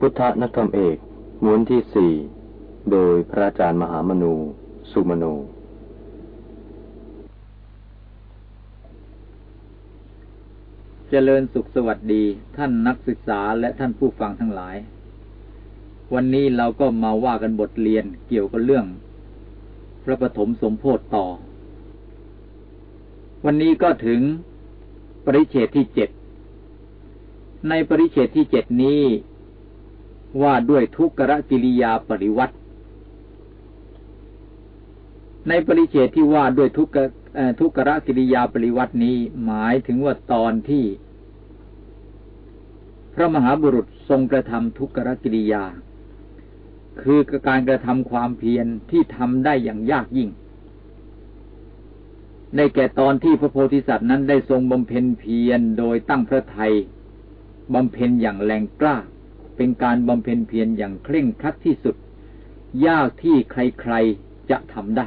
พุทธนักธรรมเอกม้วนที่สี่โดยพระอาจารย์มหามนู สุมโน เจริญสุขสวัสดีท่านนักศึกษาและท่านผู้ฟังทั้งหลาย วันนี้เราก็มาว่ากันบทเรียนเกี่ยวกับเรื่อง พระปฐมสมโพธต่อ วันนี้ก็ถึงปริเฉดที่เจ็ดในปริเฉดที่เจ็ดนี้ ว่าด้วยทุกขกิริยาปริวัติ ในปริเฉดที่ว่าด้วยทุกขทุกขกิริยาปริวัตินี้หมายถึงว่าตอนที่ พระมหาบุรุษทรงกระทำทุกขกิริยา คือการกระทำความเพียรที่ทำได้อย่างยากยิ่งในแก่ตอนที่พระโพธิสัตว์นั้นได้ทรงบำเพ็ญเพียรโดยตั้งพระไทยบำเพ็ญอย่างแรงกล้า เป็นการบำเพ็ญเพียรอย่างเคร่งครัดที่สุด ยากที่ใครๆจะทำได้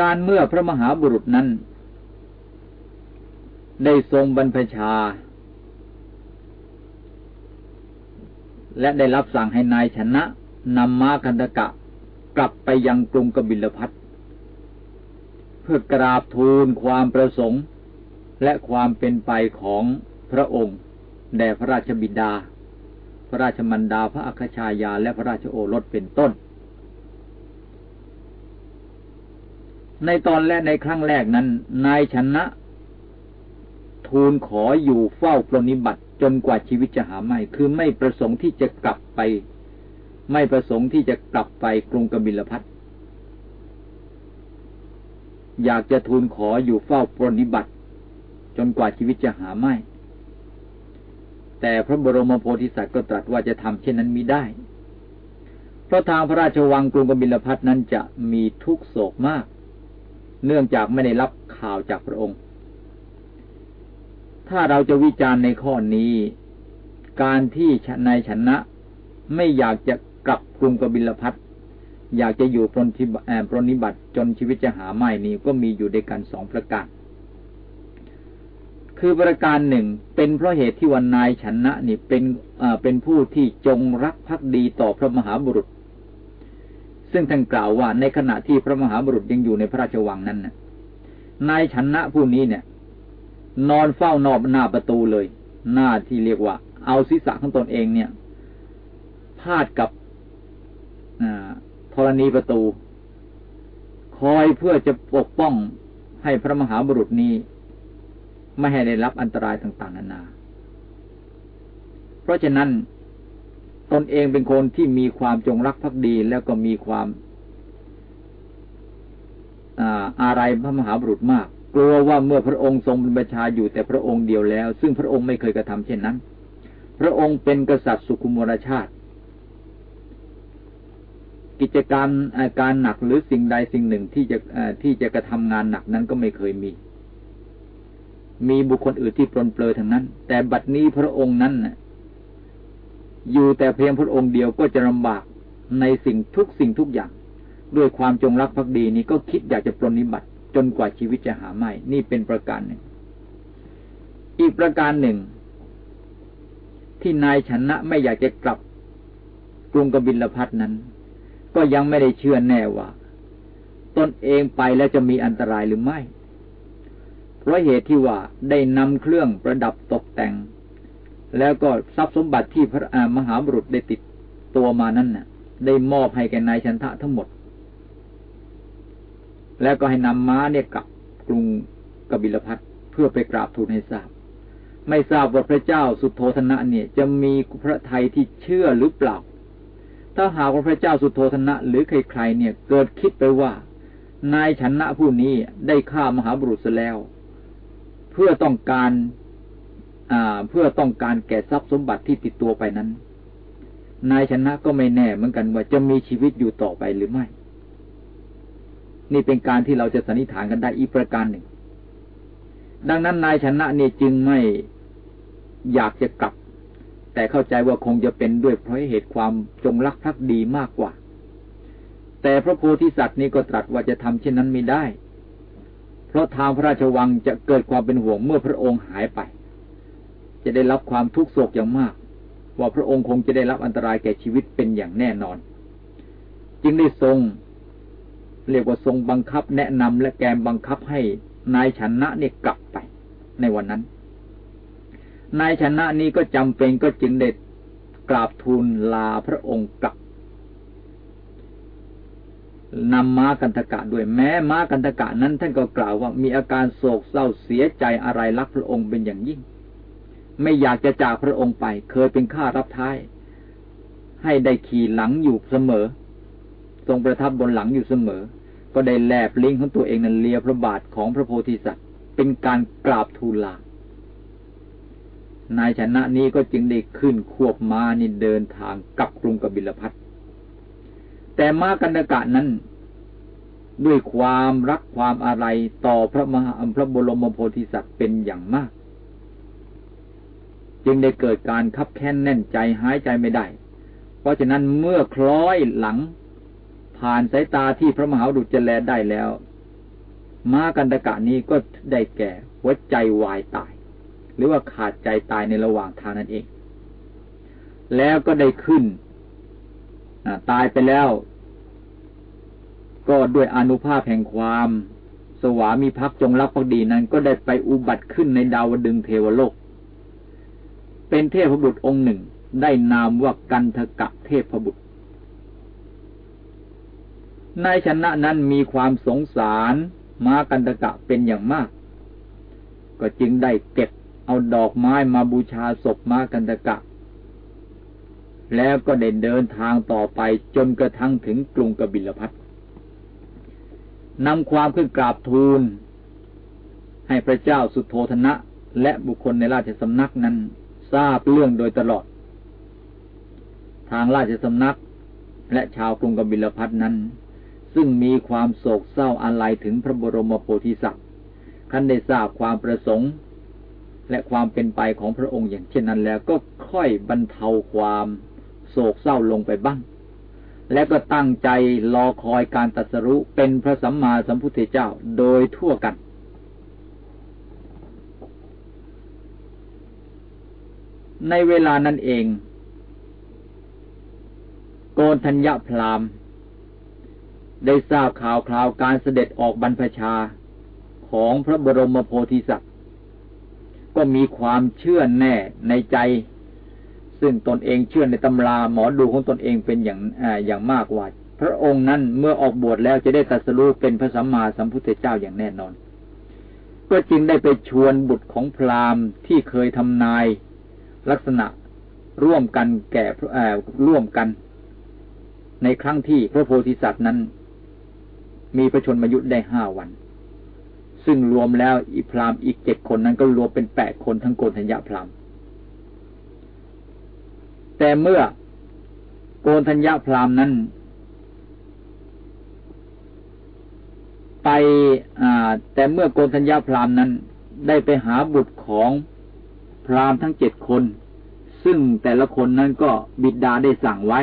การเมื่อพระมหาบุรุษนั้น ได้ทรงบรรพชา และได้รับสั่งให้นายชนะนำม้าคันตกะกลับไปยังกรุงกบิลพัทเพื่อกราบทูลความประสงค์ และความเป็นไปของพระองค์ แด่พระราชบิดา พระราชมันดา พระอัคชายา และพระราชโอรสเป็นต้น ในตอนและในครั้งแรกนั้น นายชนะ ทูลขออยู่เฝ้าปรนิบัติจนกว่าชีวิตจะหาไม่ คือไม่ประสงค์ที่จะกลับไป ไม่ประสงค์ที่จะกลับไปกรุงกบิลพัทอยากจะทูลขออยู่เฝ้าปรนิบัติ จนกว่าชีวิตจะหาไม่ แต่พระบรมโพธิสัตว์ก็ตรัสว่าจะทำเช่นนั้นมิได้ เพราะทางพระราชวังกรุงกบิลพัทนั้นจะมีทุกโศกมาก เนื่องจากไม่ได้รับข่าวจากพระองค์ ถ้าเราจะวิจารณ์ในข้อนี้ การที่นายชนะไม่อยากจะกลับกรุงกบิลพัทอยากจะอยู่ปรนิบัติจนชีวิตจะหาไม่นี้ก็มีอยู่ด้วยกันสองประการ คือประการหนึ่ง เป็นเพราะเหตุที่วันนายชนะนี่เป็นเป็นผู้ที่จงรักภักดีต่อพระมหาบุรุษ ซึ่งท่านกล่าวว่าในขณะที่พระมหาบุรุษยังอยู่ในพระราชวังนั้นนะนายชนะผู้นี้เนี่ย นอนเฝ้านอบหน้าประตูเลย หน้าที่เรียกว่า เอาศีรษะของตนเองเนี่ยพาดกับธรณีประตู คอยเพื่อจะปกป้องให้พระมหาบุรุษนี้ ไม่ให้ได้รับอันตรายต่างๆนานา เพราะฉะนั้นตนเองเป็นคนที่มีความจงรักภักดีแล้วก็มีความอะไรพระมหาบุรุษมาก กลัวว่าเมื่อพระองค์ทรงเป็นประชาอยู่แต่พระองค์เดียวแล้ว ซึ่งพระองค์ไม่เคยกระทำเช่นนั้น พระองค์เป็นกษัตริย์สุขุมรชาติ กิจการอาการหนักหรือสิ่งใดสิ่งหนึ่งที่จะที่จะกระทำงานหนักนั้นก็ไม่เคยมี มีบุคคลอื่นที่ปลนเปลือทั้งนั้น แต่บัดนี้พระองค์นั้นอยู่แต่เพียงพระองค์เดียวก็จะลำบากในสิ่งทุกสิ่งทุกอย่าง ด้วยความจงรักภักดีนี้ก็คิดอยากจะปรนนิบัติจนกว่าชีวิตจะหาไม่ นี่เป็นประการหนึ่ง อีกประการหนึ่ง ที่นายชนะไม่อยากจะกลับกรุงกบิลพัทนั้น ก็ยังไม่ได้เชื่อแน่ว่า ตนเองไปแล้วจะมีอันตรายหรือไม่ พราะเหตุที่ว่าได้นำเครื่องประดับตกแต่ง แล้วก็ทรัพย์สมบัติที่พระมหาบุรุษได้ติดตัวมานั้นน่ะ ได้มอบให้แก่นายชันทะทั้งหมด แล้วก็ให้นำม้าเนี่ยกลับกรุงกบิลพัทเพื่อไปกราบทูลให้ทราบ ไม่ทราบว่าพระเจ้าสุโธธนะเนี่ย จะมีพระไทยที่เชื่อหรือเปล่า ถ้าหากว่าพระเจ้าสุโธธนะ หรือใครๆเนี่ยเกิดคิดไปว่านายชนะผู้นี้ได้ฆ่ามหาบุรุษแล้ว พื่อต้องการเพื่อต้องการแก่ทรัพย์สมบัติที่ติดตัวไปนั้น นายชนะก็ไม่แน่เหมือนกันว่าจะมีชีวิตอยู่ต่อไปหรือไม่ นี่เป็นการที่เราจะสันนิษฐานกันได้อีกประการหนึ่ง ดังนั้นนายชนะนี่จึงไม่อยากจะกลับ แต่เข้าใจว่าคงจะเป็นด้วยเพราะเหตุความจงรักภักดีมากกว่า แต่พระโพธิสัตว์นี่ก็ตรัสว่าจะทำเช่นนั้นไม่ได้ เพราะทางพระราชวังจะเกิดความเป็นห่วงเมื่อพระองค์หายไป จะได้รับความทุกข์โศกอย่างมาก ว่าพระองค์คงจะได้รับอันตรายแก่ชีวิตเป็นอย่างแน่นอน จึงได้ทรง เรียกว่าทรงบังคับแนะนำและแกมบังคับให้นายชนะเนี่ยกลับไป ในวันนั้น นายชนะนี้ก็จำเป็นก็จึงเด็ดกราบทูลลาพระองค์กลับ นำม้ากันตกะด้วยแม้ม้ากันตกะนั้นท่านก็กล่าวว่ามีอาการโศกเศร้าเสียใจอะไรรักพระองค์เป็นอย่างยิ่ง ไม่อยากจะจากพระองค์ไป เคยเป็นข้ารับท้าย ให้ได้ขี่หลังอยู่เสมอ ทรงประทับบนหลังอยู่เสมอ ก็ได้แลบลิ้งของตัวเองนั้นเลียพระบาทของพระโพธิสัตว์ เป็นการกราบทูลลานายชนะนี้ก็จึงได้ขึ้นควบม้านี่เดินทางกลับกรุงกบิลพัท แต่มากันดกะนั้น ด้วยความรักความอะไรต่อพระมหาพระบรมโพธิสัตว์เป็นอย่างมาก จึงได้เกิดการคับแค้นแน่นใจหายใจไม่ได้ เพราะฉะนั้นเมื่อคล้อยหลัง ผ่านสายตาที่พระมหาดุจแลได้แล้วม้ากันดกะนี้ก็ได้แก่หัวใจวายตาย หรือว่าขาดใจตายในระหว่างทางนั่นเอง แล้วก็ได้ขึ้น ตายไปแล้ว ก็ด้วยอนุภาพแห่งความ สวามีพักจงรับพักดีนั้น ก็ได้ไปอุบัติขึ้นในดาวดึงเทวโลก เป็นเทพบุตรองค์หนึ่ง ได้นามว่ากันทกะเทพบุตรนายชนะนั้นมีความสงสารม้ากันตกะเป็นอย่างมาก ก็จึงได้เก็บเอาดอกไม้มาบูชาศพม้ากันตกะ แล้วก็ได้เดินทางต่อไปจนกระทั่งถึงกรุงกบิลพัทนำความขึ้นกราบทูล ให้พระเจ้าสุโธธนะ และบุคคลในราชสำนักนั้น ทราบเรื่องโดยตลอด ทางราชสำนักและชาวกรุงกบิลพัทนั้น ซึ่งมีความโศกเศร้าอาลัยถึงพระบรมโพธิสัตว์คันได้ทราบความประสงค์และความเป็นไปของพระองค์อย่างเช่นนั้นแล้วก็ค่อยบรรเทาความ โศกเศร้าลงไปบ้าง และก็ตั้งใจรอคอยการตัดสรุเป็นพระสัมมาสัมพุทธเจ้าโดยทั่วกัน ในเวลานั้นเอง โกนธัญญพรามได้ทราบข่าวคราวการเสด็จออกบรรพชาของพระบรมโพธิสัตว์ ก็มีความเชื่อแน่ในใจ ซึ่งตนเองเชื่อในตำราหมอดูของตนเองเป็นอย่างออย่างมากว่าพระองค์นั้นเมื่อออกบวชแล้วจะได้ตรัสรู้เป็นพระสัมมาสัมพุทธเจ้าอย่างแน่นอน ก็จึงได้ไปชวนบุตรของพราหมณ์ที่เคยทำนายลักษณะร่วมกันแก่ร่วมกัน ในครั้งที่พระโพธิสัตว์นั้น มีพระชนมายุได้ห้าวัน ซึ่งรวมแล้วอีพราหมณ์อีกเจ็ดคนนั้นก็รวมเป็นแปดคนทั้งโกนธัญญาพราหมณ์ แต่เมื่อโกนธัญญาพรามนั้น ไปแต่เมื่อโกนธัญญาพรามนั้น ได้ไปหาบุตรของพรามทั้งเจ็ดคน ซึ่งแต่ละคนนั้นก็บิดาได้สั่งไว้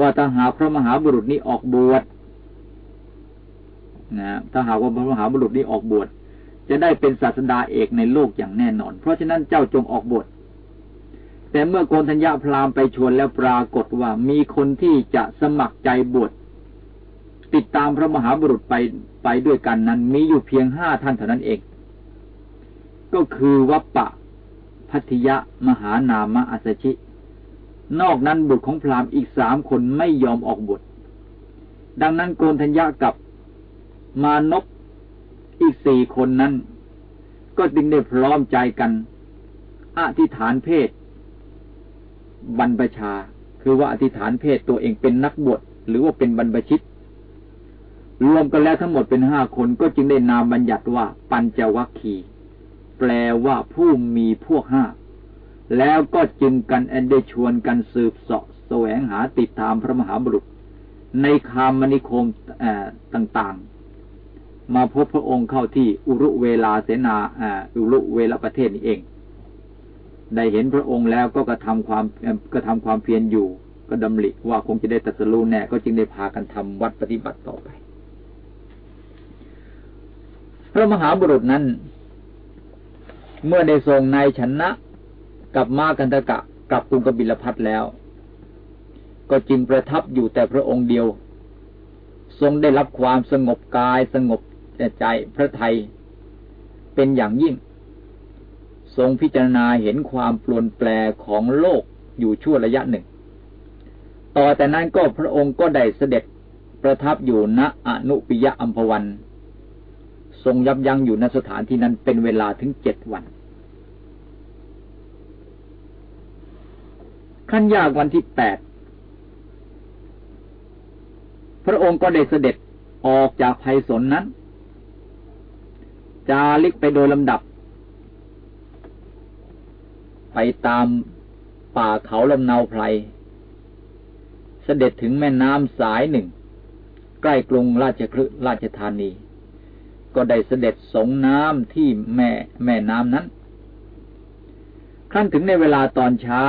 ว่าถ้าหาพระมหาบุรุษนี้ออกบวชนะถ้าหากว่าพระมหาบุรุษนี้ออกบวชจะได้เป็นศาสดาเอกในโลกอย่างแน่นอน เพราะฉะนั้นเจ้าจงออกบวช แต่เมื่อโกนธัญญาพราหมณ์ไปชวนแล้วปรากฏว่ามีคนที่จะสมัครใจบวชติดตามพระมหาบุรุษไปไปด้วยกันนั้น มีอยู่เพียงห้าท่านเท่านั้นเอง ก็คือวัปปะพัทยะมหานามะอัสชิ นอกนั้นบุตรของพราหมณ์อีกสามคนไม่ยอมออกบวชดังนั้นโกนธัญญากับมานพอีกสี่คนนั้น ก็จึงได้พร้อมใจกันอธิษฐานเพศ บรรพชา คือว่าอธิษฐานเพศตัวเองเป็นนักบวชหรือว่าเป็นบรรพชิต รวมกันแล้วทั้งหมดเป็นห้าคนก็จึงได้นามบัญญัติว่า ปัญจวัคคีแปลว่าผู้มีพวกห้า แล้วก็จึงกันแอนได้ชวนกันสืบเสาะแสวงหาติดตามพระมหาบุรุษ ในคามนิคมต่างๆ มาพบพระองค์เข้าที่อุรุเวลาเสนาอุรุเวลประเทศนี้เอง ได้เห็นพระองค์แล้วก็กระทำความกระทำความเพียรอยู่ ก็ดำริว่าคงจะได้ตัดสู้แน่ก็จึงได้พากันทำวัดปฏิบัติต่อไป พระมหาบุรุษนั้น เมื่อได้ทรงนายชนะกับมากันตะกะกลับกรุงกบิลพัทแล้ว ก็จึงประทับอยู่แต่พระองค์เดียว ทรงได้รับความสงบกายสงบใจพระไทยเป็นอย่างยิ่ง ทรงพิจารณาเห็นความปลวนแปลของโลกอยู่ชั่วระยะหนึ่ง ต่อแต่นั้นก็พระองค์ก็ได้เสด็จประทับอยู่ณอนุปิยะอัมพวัน ทรงยับยั้งอยู่ณสถานที่นั้นเป็นเวลาถึงเจ็ดวัน ขั้นยากวันที่แปดพระองค์ก็ได้เสด็จออกจากภัยสนนั้น จาริกไปโดยลำดับ ไปตามป่าเขาลำเนาไพร เสด็จถึงแม่น้ำสายหนึ่ง ใกล้กรุงราชคฤห์ราชธานี ก็ได้เสด็จสงน้ำที่แม่แม่น้ำนั้นขั้นถึงในเวลาตอนเช้า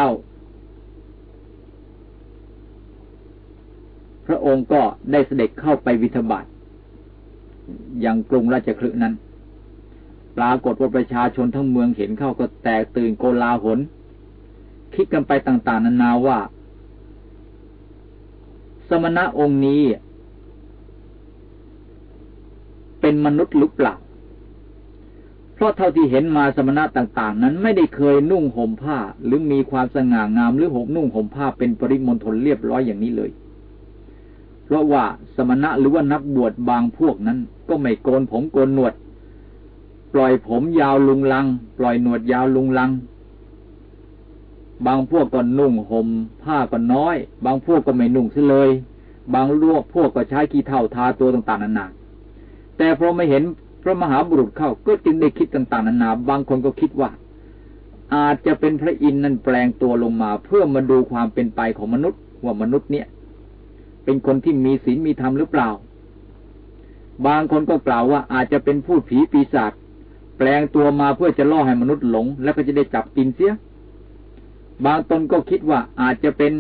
พระองค์ก็ได้เสด็จเข้าไปวิทบาทยังกรุงราชคฤห์นั้น ปรากฏว่าประชาชนทั้งเมืองเห็นเข้าก็แตกตื่นโกลาหล คิดกันไปต่าง ๆ นานาว่า สมณะองค์นี้ เป็นมนุษย์หรือเปล่าเพราะเท่าที่เห็นมาสมณะต่าง ๆ นั้นไม่ได้เคยนุ่งห่มผ้า หรือมีความสง่างามหรือห่มนุ่งห่มผ้าเป็นปริมณฑลเรียบร้อยอย่างนี้เลย เพราะว่าสมณะหรือว่านักบวชบางพวกนั้น ก็ไม่โกนผมโกนหนวด ปล่อยผมยาวลุงลัง ปล่อยหนวดยาวลุงลัง บางพวกก็นุ่งห่มผ้าก็น้อย บางพวกก็ไม่นุ่งเสียเลย บางลวกพวกก็ใช้ขี้เท่าทาตัวต่างๆนานาแต่พอไม่เห็นพระมหาบุรุษเข้าก็จึงได้คิดต่างๆนานาบางคนก็คิดว่า อาจจะเป็นพระอินทร์นั้นแปลงตัวลงมา เพื่อมาดูความเป็นไปของมนุษย์ว่ามนุษย์เนี่ย เป็นคนที่มีศีลมีธรรมหรือเปล่า บางคนก็กล่าวว่าอาจจะเป็นผู้ผีปีศาจ แปลงตัวมาเพื่อจะล่อให้มนุษย์หลง แล้วก็จะได้จับกินเสีย บางตนก็คิดว่าอาจจะเป็น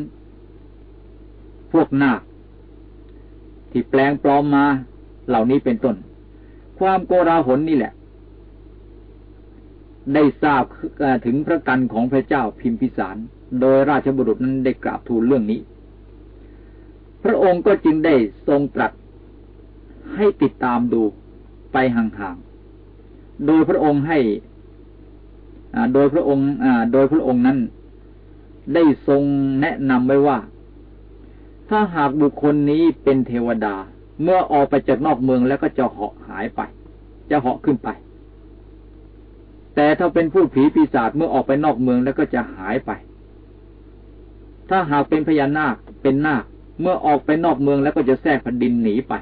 พวกนาคที่แปลงปลอมมาเหล่านี้เป็นต้น ความโกราหลนี่แหละ ได้ทราบถึงพระกันของพระเจ้าพิมพิสาร โดยราชบุรุษนั้นได้กราบทูลเรื่องนี้ พระองค์ก็จึงได้ทรงตรัสให้ติดตามดูไปห่าง โดยพระองค์ให้โดยพระองค์โดยพระองค์นั้น ได้ทรงแนะนำไว้ว่า ถ้าหากบุคคลนี้เป็นเทวดา เมื่อออกไปจากนอกเมืองแล้วก็จะเหาะหายไป จะเหาะขึ้นไป แต่ถ้าเป็นผู้ผีปีศาจเมื่อออกไปนอกเมืองแล้วก็จะหายไป ถ้าหากเป็นพญานาคเป็นนาคเมื่อออกไปนอกเมืองแล้วก็จะแทรกแผ่นดินหนีไป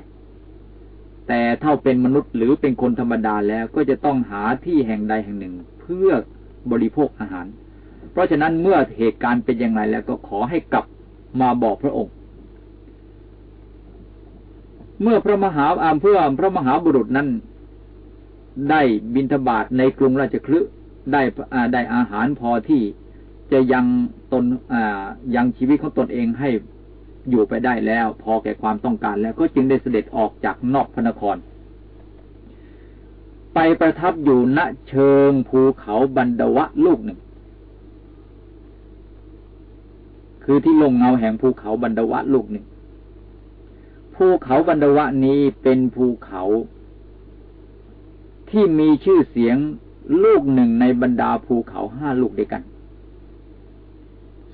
แต่ถ้าเป็นมนุษย์หรือเป็นคนธรรมดาแล้วก็จะต้องหาที่แห่งใดแห่งหนึ่ง เพื่อบริโภคอาหาร เพราะฉะนั้นเมื่อเหตุการณ์เป็นอย่างไรแล้วก็ขอให้กลับมาบอกพระองค์ เมื่อพระมหาอามเพื่อพระมหาบุรุษนั้น ได้บินทบาทในกรุงราชคลึได้ได้อาหารพอที่จะยังตนยังชีวิตของตนเองให้ อยู่ไปได้แล้ว พอแก่ความต้องการแล้วก็จึงได้เสด็จออกจากนอกพระนคร ไปประทับอยู่ณเชิงภูเขาบันดวะลูกหนึ่ง คือที่ลงเงาแห่งภูเขาบันดวะลูกหนึ่ง ภูเขาบันดวะนี้เป็นภูเขาที่มีชื่อเสียงลูกหนึ่งในบรรดาภูเขาห้าลูกด้วยกัน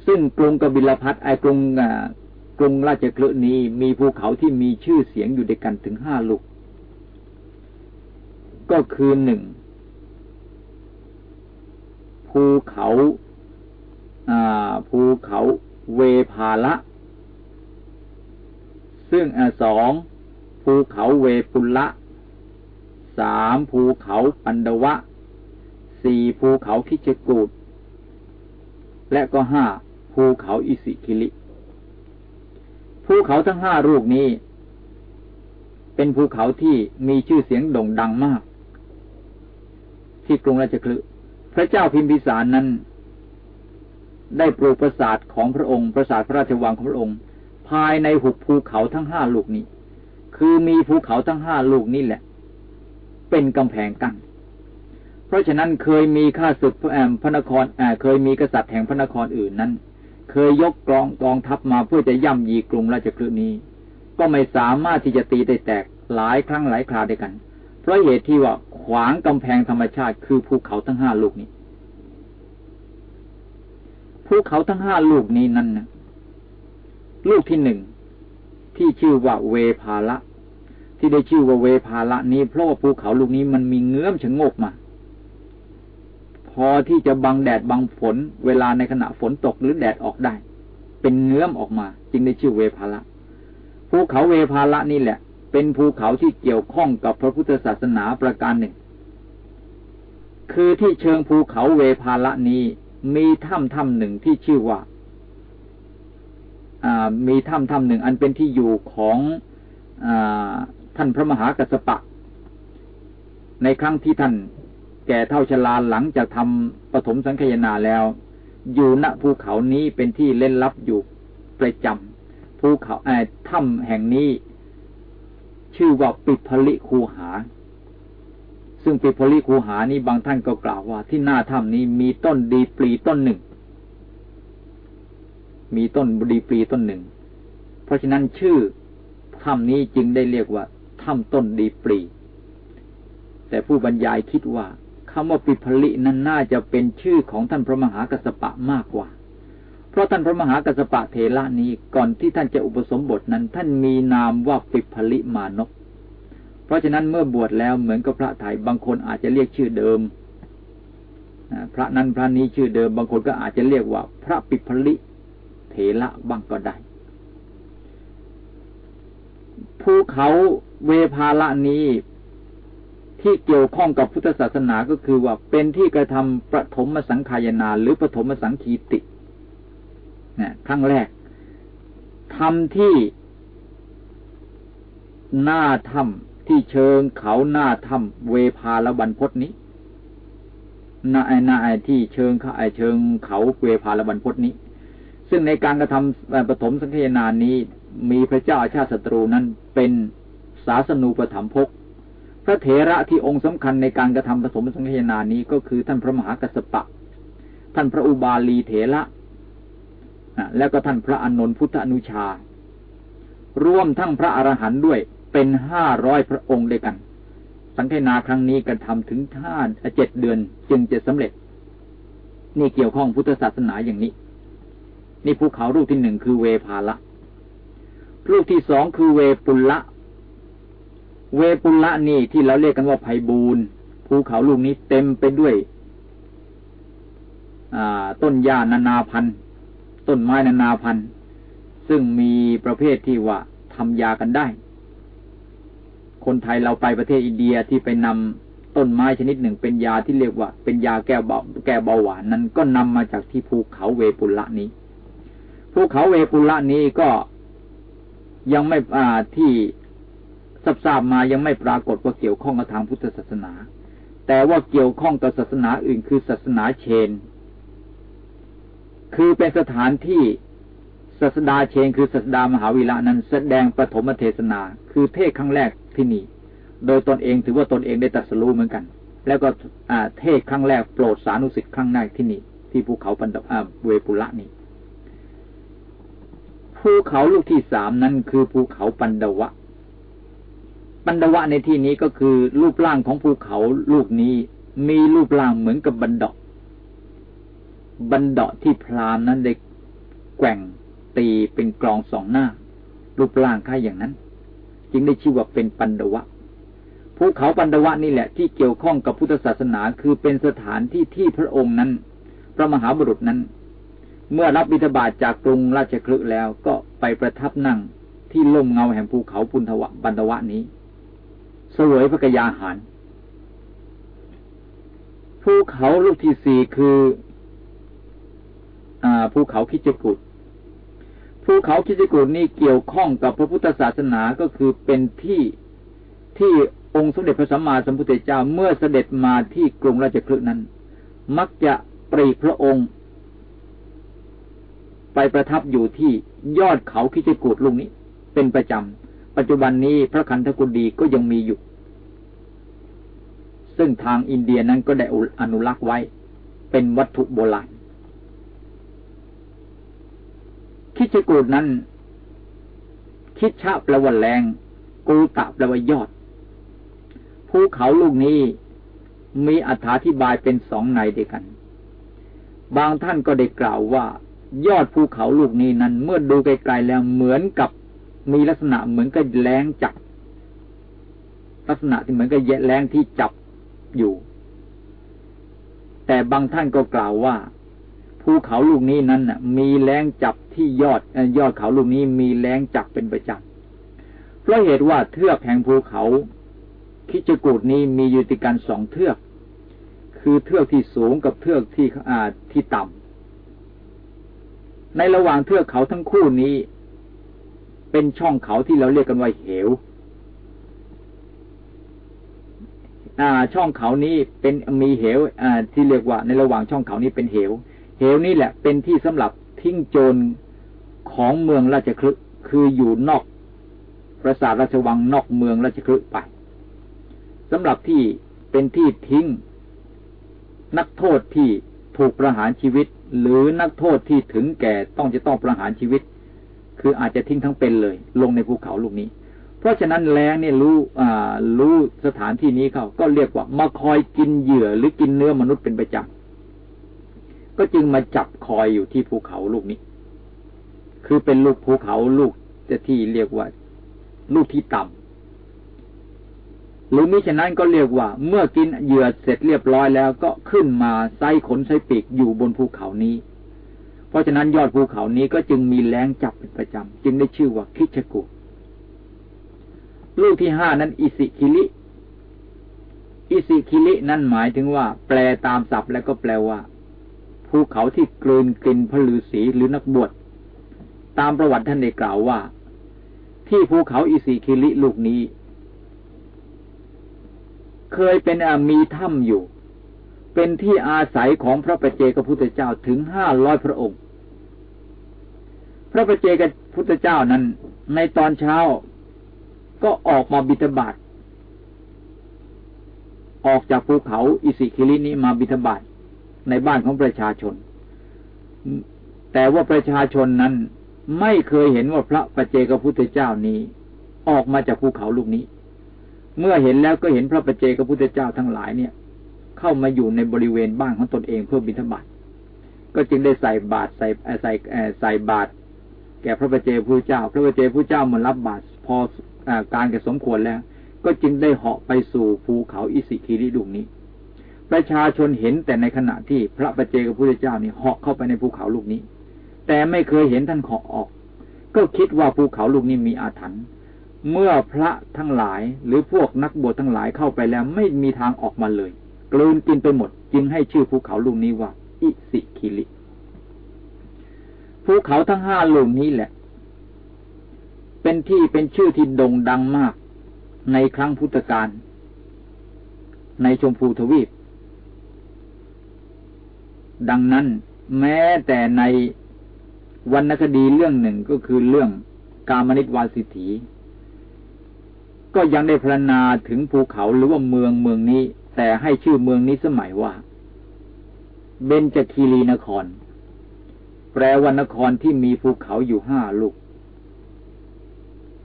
ซึ่งกรุงกบิลพัทไอกรุง กรุงราชกฤห์นี้มีภูเขาที่มีชื่อเสียงอยู่ด้วยกันถึงห้าลูก ก็คือหนึ่งภูเขาภูเขาเวภาละ ซึ่งอสองภูเขาเวปุละสามภูเขาปันดวะสี่ภูเขาคิชกูดและก็ห้าภูเขาอิสิคิลิ ภูเขาทั้งห้าลูกนี้ เป็นภูเขาที่มีชื่อเสียงโด่งดังมาก ที่กรุงราชคลึพระเจ้าพิมพิสารนั้น ได้ปลูกปราสาทของพระองค์ปราสาทพระราชวังของพระองค์ ภายในหุบภูเขาทั้งห้าลูกนี้ คือมีภูเขาทั้งห้าลูกนี้แหละ เป็นกำแพงกัน้นเพราะฉะนั้นเคยมีข้าศึกพระนครเคยมีกษัตริย์แห่งพระนครอื่นนั้น เคยยกกองกองทัพมาเพื่อจะย่ำยีกรุงราชคฤห์นี้ ก็ไม่สามารถที่จะตีได้แตกหลายครั้งหลายคราด้วยกัน เพราะเหตุที่ว่าขวางกำแพงธรรมชาติคือภูเขาทั้งห้าลูกนี้ภูเขาทั้งห้าลูกนี้นั้นนะลูกที่หนึ่งที่ชื่อว่าเวภาละ ที่ได้ชื่อว่าเวภาละนี้เพราะว่าภูเขาลูกนี้มันมีเงื้อมชะงกมา อที่จะบังแดดบังฝน เวลาในขณะฝนตกหรือแดดออกได้ เป็นเงื้อมออกมา จึงได้ชื่อเวภาละภูเขาเวภาละนี่แหละ เป็นภูเขาที่เกี่ยวข้องกับพระพุทธศาสนาประการหนึ่ง คือที่เชิงภูเขาเวภาละนี้มีถ้ำถ้ำหนึ่งที่ชื่อว่ามีถ้ำถ้ำหนึ่งอันเป็นที่อยู่ของอท่านพระมหากัสปะ ในครั้งที่ท่าน แก่เท่าชลาหลังจากทำปฐมสังคยนาแล้ว อยู่ณภูเขานี้เป็นที่เล่นลับอยู่ประจำภูเขาไอ้ถ้ำแห่งนี้ ชื่อว่าปิพลิคูหา ซึ่งปิพลิคูหานี้บางท่านก็กล่าวว่า ที่หน้าถ้ำนี้มีต้นดีปลีต้นหนึ่ง มีต้นบุรีปรีต้นหนึ่ง เพราะฉะนั้นชื่อถ้ำนี้จึงได้เรียกว่าถ้ำต้นดีปรีแต่ผู้บรรยายคิดว่า คำว่าปิพลินั้นน่าจะเป็นชื่อของท่านพระมหากัสปะมากกว่า เพราะท่านพระมหากัสปะเทระนี้ก่อนที่ท่านจะอุปสมบทนั้น ท่านมีนามว่าปิพลิมานกเพราะฉะนั้นเมื่อบวชแล้วเหมือนกับพระไทยบางคนอาจจะเรียกชื่อเดิมพระนั้นพระนี้ชื่อเดิมบางคนก็อาจจะเรียกว่า พระปิพลิเถระบ้างก็ได้ภูเขาเวภาละนี้ ที่เกี่ยวข้องกับพุทธศาสนาก็คือว่าเป็นที่กระทำปฐมสังขายนาหรือปฐมสังคีตินะครั้งแรกทำที่หน้าถ้ำที่เชิงเขาหน้าถ้ำเวภาละบันพศนี้หน้าไอ้หน้าไอ้ที่เชิงเขาไอ้เชิงเขาเวภาละบันพศนี้ ซึ่งในการกระทำปฐมสังเยนานี้ มีพระเจ้าอาชาติศัตรูนั้นเป็นศาสนูปถัมภก ระเถระที่องค์สำคัญในการกระทำปฐมสังเยนานี้ก็คือท่านพระมหากัสปะ ท่านพระอุบาลีเถระแล้วก็ท่านพระอนนท์พุทธอนุชาร่วมทั้งพระอรหันต์ด้วยเป็นห้าร้อยพระองค์ด้วยกัน สังเนาครั้งนี้กระทำถึงท่านเจ็ดเดือนจึงจะสำเร็จ นี่เกี่ยวข้องพุทธศาสนาอย่างนี้ นี่ภูเขาลูกที่หนึ่งคือเวภาละลูกที่สองคือเวปุลละ เวปุลละนี่ที่เราเรียกกันว่าไพบูนภูเขาลูกนี้เต็มไปด้วยต้นหญ้านานาพันธุ์ต้นไม้นานาพันธุ์ซึ่งมีประเภทที่ว่าทำยากันได้ คนไทยเราไปประเทศอินเดียที่ไปนำต้นไม้ชนิดหนึ่งเป็นยาที่เรียกว่า เป็นยาแก้เบาแก้เบาหวานนั้นก็นำมาจากที่ภูเขาเวปุลละนี้ ภูเขาเวปุระนี้ก็ยังไม่อ่าที่ ทราบมายังไม่ปรากฏว่าเกี่ยวข้องกับทางพุทธศาสนา แต่ว่าเกี่ยวข้องกับศาสนาอื่นคือศาสนาเชน คือเป็นสถานที่ศาสดาเชน คือศาสดามหาวิระนั้นแสดงปฐมเทศนา คือเทศครั้งแรกที่นี่ โดยตนเองถือว่าตนเองได้ตรัสรู้เหมือนกัน แล้วก็เทศครั้งแรกโปรดสานุสิทธิ์ครั้งแรกที่นี่ ที่ภูเขาปันดาเวปุระนี่ภูเขาลูกที่สามนั้นคือภูเขาปันดวะ ปันดวะในที่นี้ก็คือ รูปร่างของภูเขาลูกนี้ มีรูปร่างเหมือนกับบันดาบันดาที่พรามนั้นได้แกว่งตีเป็นกลองสองหน้า รูปร่างคล้ายอย่างนั้น จึงได้ชื่อว่าเป็นปันดวะภูเขาปันดวะนี่แหละที่เกี่ยวข้องกับพุทธศาสนาคือเป็นสถานที่ที่พระองค์นั้น พระมหาบุรุษนั้น เมื่อรับบิณฑบาตจากกรุงราชคลึแล้วก็ไปประทับนั่งที่ล่มเงาแห่งภูเขาปุณทวะบันดวะนี้ สวยพระกยาหารภูเขาลูกที่สี่คืออภูเขาคิจกุฏภูเขาคิจกุฏนี่เกี่ยวข้องกับพระพุทธศาสนาก็คือเป็นที่ที่องค์สมเด็จพระสัมมาสัมพุทธเจ้าเมื่อเสด็จมาที่กรุงราชคลึนั้น มักจะปรีพระองค์ ไปประทับอยู่ที่ยอดเขาคิจกูดลุงนี้ เป็นประจำ ปัจจุบันนี้พระคันธกุฎีก็ยังมีอยู่ ซึ่งทางอินเดียนั้นก็ได้อนุรักษ์ไว้ เป็นวัตถุโบราณคิชกูดนั้น คิดชะแปลว่าแรง กูตะแปลว่ายอด ภูเขาลูกนี้มีอธิบายเป็นสองในเดียวกัน บางท่านก็ได้กล่าวว่า ยอดภูเขาลูกนี้นั้น เมื่อดูไกลๆแล้วเหมือนกับมีลักษณะเหมือนกับแรงจับลักษณะที่เหมือนกับแยแรงที่จับ อยู่ แต่บางท่านก็กล่าวว่าภูเขาลูกนี้นั้นมีแรงจับที่ยอดยอดเขาลูกนี้มีแรงจับเป็นประจำเพราะเหตุว่าเทือกแห่งภูเขา คิจกูดนี้มีอยู่ติกันสองเทือก คือเทือกที่สูงกับเทือกที่อ่าที่ต่ำในระหว่างเทือกเขาทั้งคู่นี้ เป็นช่องเขาที่เราเรียกกันว่าเหวอ่า ช่องเขานี้เป็นมีเหวที่เรียกว่า ในระหว่างช่องเขานี้เป็นเหว เหวนี้แหละเป็นที่สำหรับทิ้งโจรของเมืองราชคลึคืออยู่นอกปราสาทราชวังนอกเมืองราชคลึไปสำหรับที่เป็นที่ทิ้ง นักโทษที่ถูกประหารชีวิต หรือนักโทษที่ถึงแก่ต้องจะต้องประหารชีวิต คืออาจจะทิ้งทั้งเป็นเลย ลงในภูเขาลูกนี้ เพราะฉะนั้นแรงเนี่ยรู้อ่ารู้สถานที่นี้เขาก็เรียกว่ามาคอยกินเหยื่อหรือกินเนื้อมนุษย์เป็นประจำก็จึงมาจับคอยอยู่ที่ภูเขาลูกนี้ คือเป็นลูกภูเขาลูกจะที่เรียกว่า ลูกที่ต่ำหรือมิฉะนั้นก็เรียกว่า เมื่อกินเหยื่อเสร็จเรียบร้อยแล้วก็ขึ้นมาไส้ขนไส้ปีกอยู่บนภูเขานี้ เพราะฉะนั้นยอดภูเขานี้ก็จึงมีแรงจับเป็นประจำจึงได้ชื่อว่าคิชกุ ลูกที่ห้านั้น อิสิคิลิอิสิคิลินั่นหมายถึงว่า แปลตามศัพท์แล้วก็แปลว่าภูเขาที่กลืนกลินพลือสีหรือนักบวชตามประวัติท่านได้กล่าวว่า ที่ภูเขาอิสิคิลิลูกนี้ เคยเป็นมีถ้ำอยู่ เป็นที่อาศัยของพระประเจกพุทธเจ้าถึงห้าร้อยพระองค์ พระประเจกพุทธเจ้านั้น ในตอนเช้า ก็ออกมาบิณฑบาตออกจากภูเขาอิสิคิลินี้มาบิณฑบาตในบ้านของประชาชน แต่ว่าประชาชนนั้นไม่เคยเห็นว่าพระประเจกพุทธเจ้านี้ ออกมาจากภูเขาลูกนี้ เมื่อเห็นแล้วก็เห็นพระประเจกพุทธเจ้าทั้งหลายเนี่ย เข้ามาอยู่ในบริเวณบ้านของตนเองเพื่อบิณฑบาตก็จึงได้ใส่บาตรใส่ใส่ใส่บาตรแก่พระประเจพุทธเจ้า พระประเจพุทธเจ้ามันรับบาตรพอ การแก่สมควรแล้ว ก็จึงได้เหาะไปสู่ภูเขาอิสิคีริดุงนี้ ประชาชนเห็นแต่ในขณะที่พระประเจกับพุทธเจ้านี่เหาะเข้าไปในภูเขาลูกนี้ แต่ไม่เคยเห็นท่านเหาะออก ก็คิดว่าภูเขาลูกนี้มีอาถรรพ์เมื่อพระทั้งหลายหรือพวกนักบวชทั้งหลายเข้าไปแล้วไม่มีทางออกมาเลย กลืนกินไปหมด จึงให้ชื่อภูเขาลูกนี้ว่า อิสิคิลิภูเขาทั้งห้าลูกนี้แหละ เป็นที่เป็นชื่อที่โด่งดังมาก ในครั้งพุทธกาลในชมพูทวีป ดังนั้นแม้แต่ในวรรณคดีเรื่องหนึ่งก็คือเรื่องกามนิตวาสิถีก็ยังได้พรรณนาถึงภูเขาหรือว่าเมืองเมืองนี้ แต่ให้ชื่อเมืองนี้สมัยว่า เบญจคีรีนคร แปลว่านครที่มีภูเขาอยู่ห้าลูก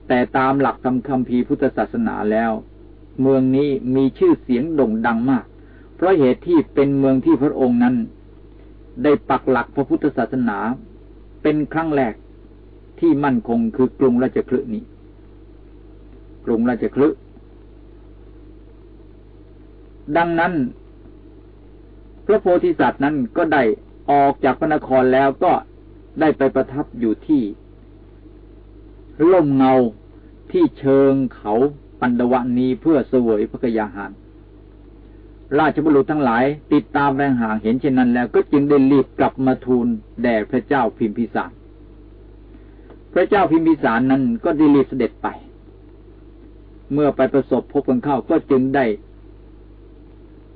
แต่ตามหลักคำคำพีพุทธศาสนาแล้ว เมืองนี้มีชื่อเสียงโด่งดังมาก เพราะเหตุที่เป็นเมืองที่พระองค์นั้น ได้ปักหลักพระพุทธศาสนา เป็นครั้งแรกที่มั่นคงคือกรุงราชคลึนี้ กรุงราชคลึดังนั้น พระโพธิสัตว์นั้นก็ได้ออกจากพระนครแล้วก็ได้ไปประทับอยู่ที่ ร่มเงาที่เชิงเขาปันดวะนีเพื่อเสวยพระกยาหาร ราชบุรุษทั้งหลายติดตามแรงห่างเห็นเช่นนั้นแล้วก็จึงได้รีบกลับมาทูลแด่พระเจ้าพิมพิสาร พระเจ้าพิมพิสารนั้นก็ได้รีบเสด็จไป เมื่อไปประสบพบกันเข้าก็จึงได้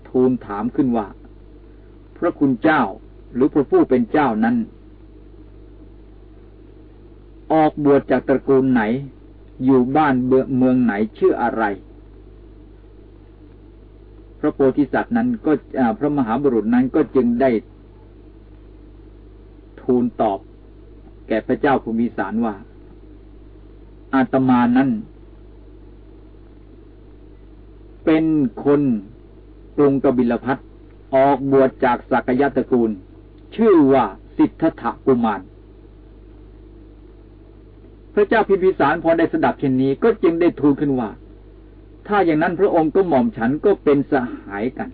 ทูลถามขึ้นว่า พระคุณเจ้าหรือพระผู้เป็นเจ้านั้น ออกบวชจากตระกูลไหน อยู่บ้านเมืองไหนชื่ออะไร พระโพธิสัตว์นั้นก็พระมหาบุรุษนั้นก็จึงได้ทูลตอบ แก่พระเจ้าภูมิสารว่า อาตมานั้น เป็นคนกรุงกบิลพัทออกบวชจากสักยะตระกูล ชื่อว่าสิทธัตถกุมาร พระเจ้าพิมพิสารพอได้สดับเช่นนี้ ก็จึงได้ทูลขึ้นว่า ถ้าอย่างนั้นพระองค์ก็หม่อมฉันก็เป็นสหายกัน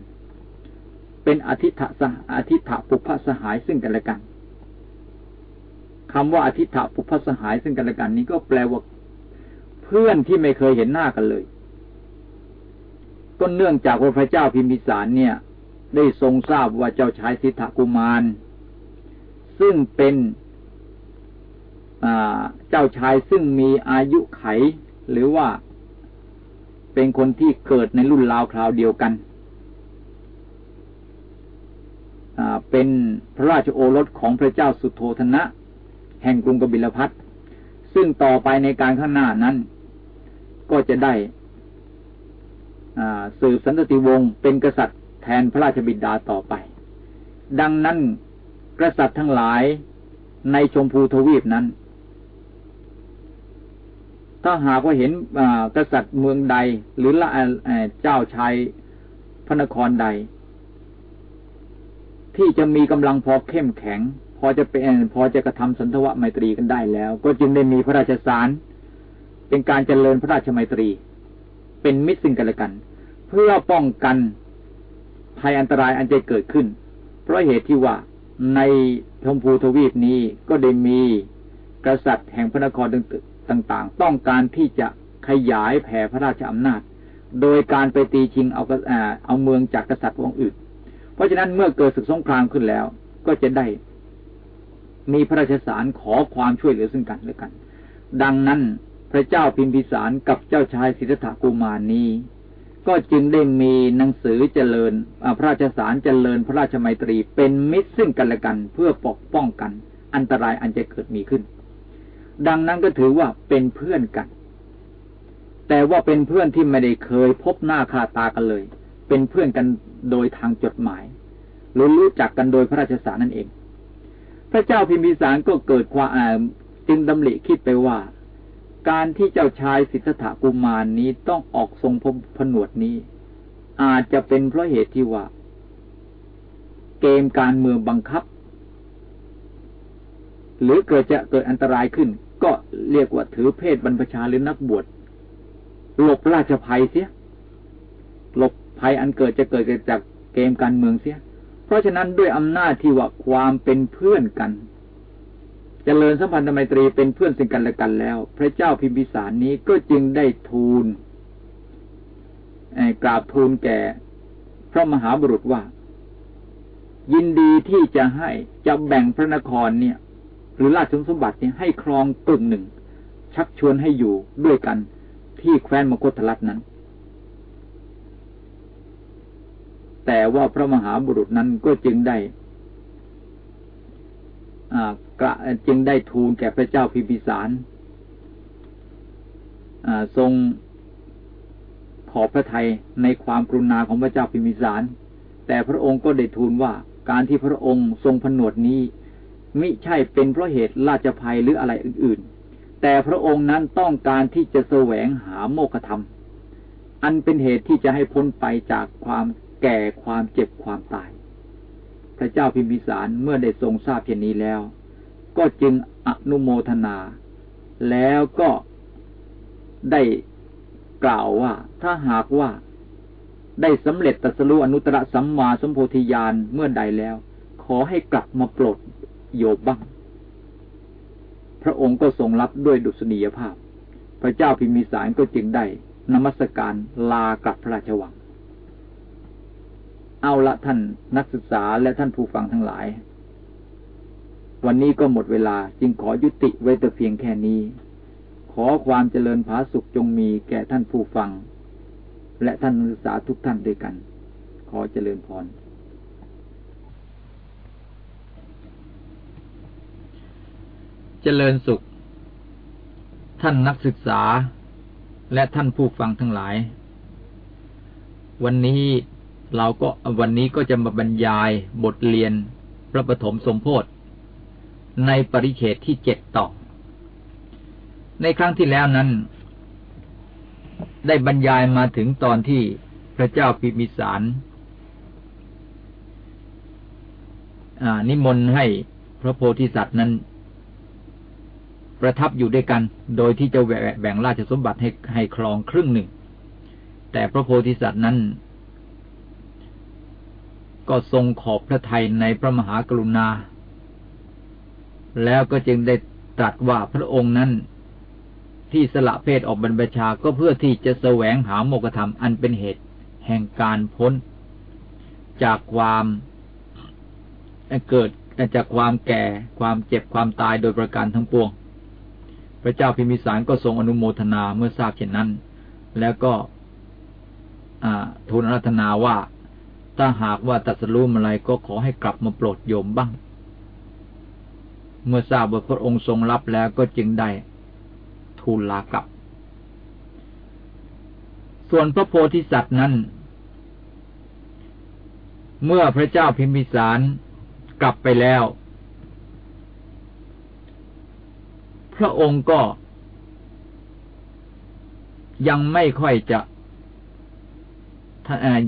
เป็นอธิษฐะอธิษฐะปุพพสหายซึ่งกันและกันคำว่าอธิษฐะปุพสหายซึ่งกันและกัน นี้ก็แปลว่าเพื่อนที่ไม่เคยเห็นหน้ากันเลย ก็เนื่องจากว่าพระเจ้าพิมพิสารเนี่ย ได้ทรงทราบว่าเจ้าชายสิทธกุมาร ซึ่งเป็น เจ้าชายซึ่งมีอายุไข หรือว่าเป็นคนที่เกิดในรุ่นราวคราวเดียวกันเป็นพระราชโอรสของพระเจ้าสุโธธนะ แห่งกรุงกบิลพัทซึ่งต่อไปในการข้างหน้านั้น ก็จะได้สืบสันตติวงศ์เป็นกษัตริย์แทนพระราชบิดาต่อไป ดังนั้นกษัตริย์ทั้งหลายในชมพูทวีปนั้น ถ้าหากว่าเห็นกษัตริย์เมืองใด หรือละเจ้าชายพระนครใด ที่จะมีกำลังพอเข้มแข็ง พอจะเป็นพอจะกระทำสันทวะไมตรีกันได้แล้ว ก็จึงได้มีพระราชสาร เป็นการเจริญพระราชไมตรี เป็นมิตรสิ่งกันและกัน เพื่อป้องกันภัยอันตรายอันจะเกิดขึ้น เพราะเหตุที่ว่าในชมพูทวีปนี้ก็ได้มีกษัตริย์แห่งพระนคร ต่างๆ ต้องการที่จะขยายแผ่พระราชอำนาจ โดยการไปตีชิงเอาเอาเมืองจากกษัตริย์วงอื่น เพราะฉะนั้นเมื่อเกิดศึกสงครามขึ้นแล้ว ก็จะได้ มีพระราชสารขอความช่วยเหลือซึ่งกันและกัน ดังนั้นพระเจ้าพิมพิสารกับเจ้าชายสิทธัตถกุมารนี้ ก็จึงได้มีหนังสือเจริญพระราชสารเจริญพระราชมัยตรีเป็นมิตรซึ่งกันและกัน เพื่อปกป้องกัน อันตรายอันจะเกิดมีขึ้น ดังนั้นก็ถือว่าเป็นเพื่อนกัน แต่ว่าเป็นเพื่อนที่ไม่ได้เคยพบหน้าค่าตากันเลย เป็นเพื่อนกันโดยทางจดหมายหรือรู้จักกันโดยพระราชสารนั่นเอง พระเจ้าพิมพิสารก็เกิดความจึงดำริคิดไปว่า การที่เจ้าชายสิทธัตถกุมารนนี้ต้องออกทรงผนวดนี้ อาจจะเป็นเพราะเหตุที่ว่า เกมการเมืองบังคับ หรือเกิดจะเกิดอันตรายขึ้น ก็เรียกว่าถือเพศบรรพชาหรือนักบวชหลบราชภัยเสียหลบภัยอันเกิดจะเกิดจากเกมการเมืองเสีย เพราะฉะนั้นด้วยอำนาจที่ว่าความเป็นเพื่อนกันจเจริญสัมพันธไมตรีเป็นเพื่อนสิ่งกันและกันแล้ว พระเจ้าพิมพิสารนี้ก็จึงได้ทูลกราบทูลแก่พระมหาบุรุษว่า ยินดีที่จะให้จะแบ่งพระนครเนี่ย หรือราชสมบัติเนี่ยให้ครองกึ่งหนึ่ง ชักชวนให้อยู่ด้วยกันที่แคว้นมคตลัดนั้น แต่ว่าพระมหาบุรุษนั้นก็จึงได้กระจึงได้ทูลแก่พระเจ้าพิพิสารทรงขอบพระทัยในความกรุณาของพระเจ้าพิมิสาร แต่พระองค์ก็ได้ทูลว่าการที่พระองค์ทรงผนวดนี้ มิใช่เป็นเพราะเหตุราชภัยหรืออะไรอื่นๆ แต่พระองค์นั้นต้องการที่จะแสวงหาโมกธรรม อันเป็นเหตุที่จะให้พ้นไปจากความแก่ความเจ็บความตาย พระเจ้าพิมพิสารเมื่อได้ทรงทราบเช่นนี้แล้ว ก็จึงอนุโมทนา แล้วก็ได้กล่าวว่า ถ้าหากว่าได้สำเร็จตัสรุอนุตตรสัมมาสัมโพธิญาณเมื่อใดแล้ว ขอให้กลับมาโปรด โยบบ้าง พระองค์ก็ทรงรับด้วยดุษณียภาพ พระเจ้าพิมพิสารก็จึงได้นมัสการลากลับพระราชวัง เอาละท่านนักศึกษาและท่านผู้ฟังทั้งหลาย วันนี้ก็หมดเวลาจึงขอยุติไว้แต่เพียงแค่นี้ ขอความเจริญผาสุขจงมีแก่ท่านผู้ฟัง และท่านนักศึกษาทุกท่านด้วยกัน ขอเจริญพร เจริญสุข ท่านนักศึกษา และท่านผู้ฟังทั้งหลาย วันนี้เราก็วันนี้ก็จะมาบรรยายบทเรียนพระปฐมสมโพธิในปริเขตที่เจ็ดต่อ ในครั้งที่แล้วนั้น ได้บรรยายมาถึงตอนที่พระเจ้าพิมิสารนิมนต์ให้พระโพธิสัตว์นั้น ประทับอยู่ด้วยกัน โดยที่จะแบ่งราชสมบัติให้ให้ครองครึ่งหนึ่ง แต่พระโพธิสัตว์นั้น ก็ทรงขอบพระทัยในพระมหากรุณา แล้วก็จึงได้ตรัสว่าพระองค์นั้น ที่สละเพศออกบรรพชาก็เพื่อที่จะแสวงหาโมกธรรมอันเป็นเหตุแห่งการพ้น จากความเกิดจากความแก่ความเจ็บความตายโดยประการทั้งปวง พระเจ้าพิมิสารก็ทรงอนุโมทนาเมื่อทราบเช่นนั้น แล้วก็ทูลอรัธนาว่า ถ้าหากว่าตัดสรู้อะไรก็ขอให้กลับมาโปรดโยมบ้าง เมื่อทราบว่าพระองค์ทรงรับแล้วก็จึงได้ทูลลากลับ ส่วนพระโพธิสัตว์นั้น เมื่อพระเจ้าพิมพิสารกลับไปแล้ว พระองค์ก็ยังไม่ค่อยจะ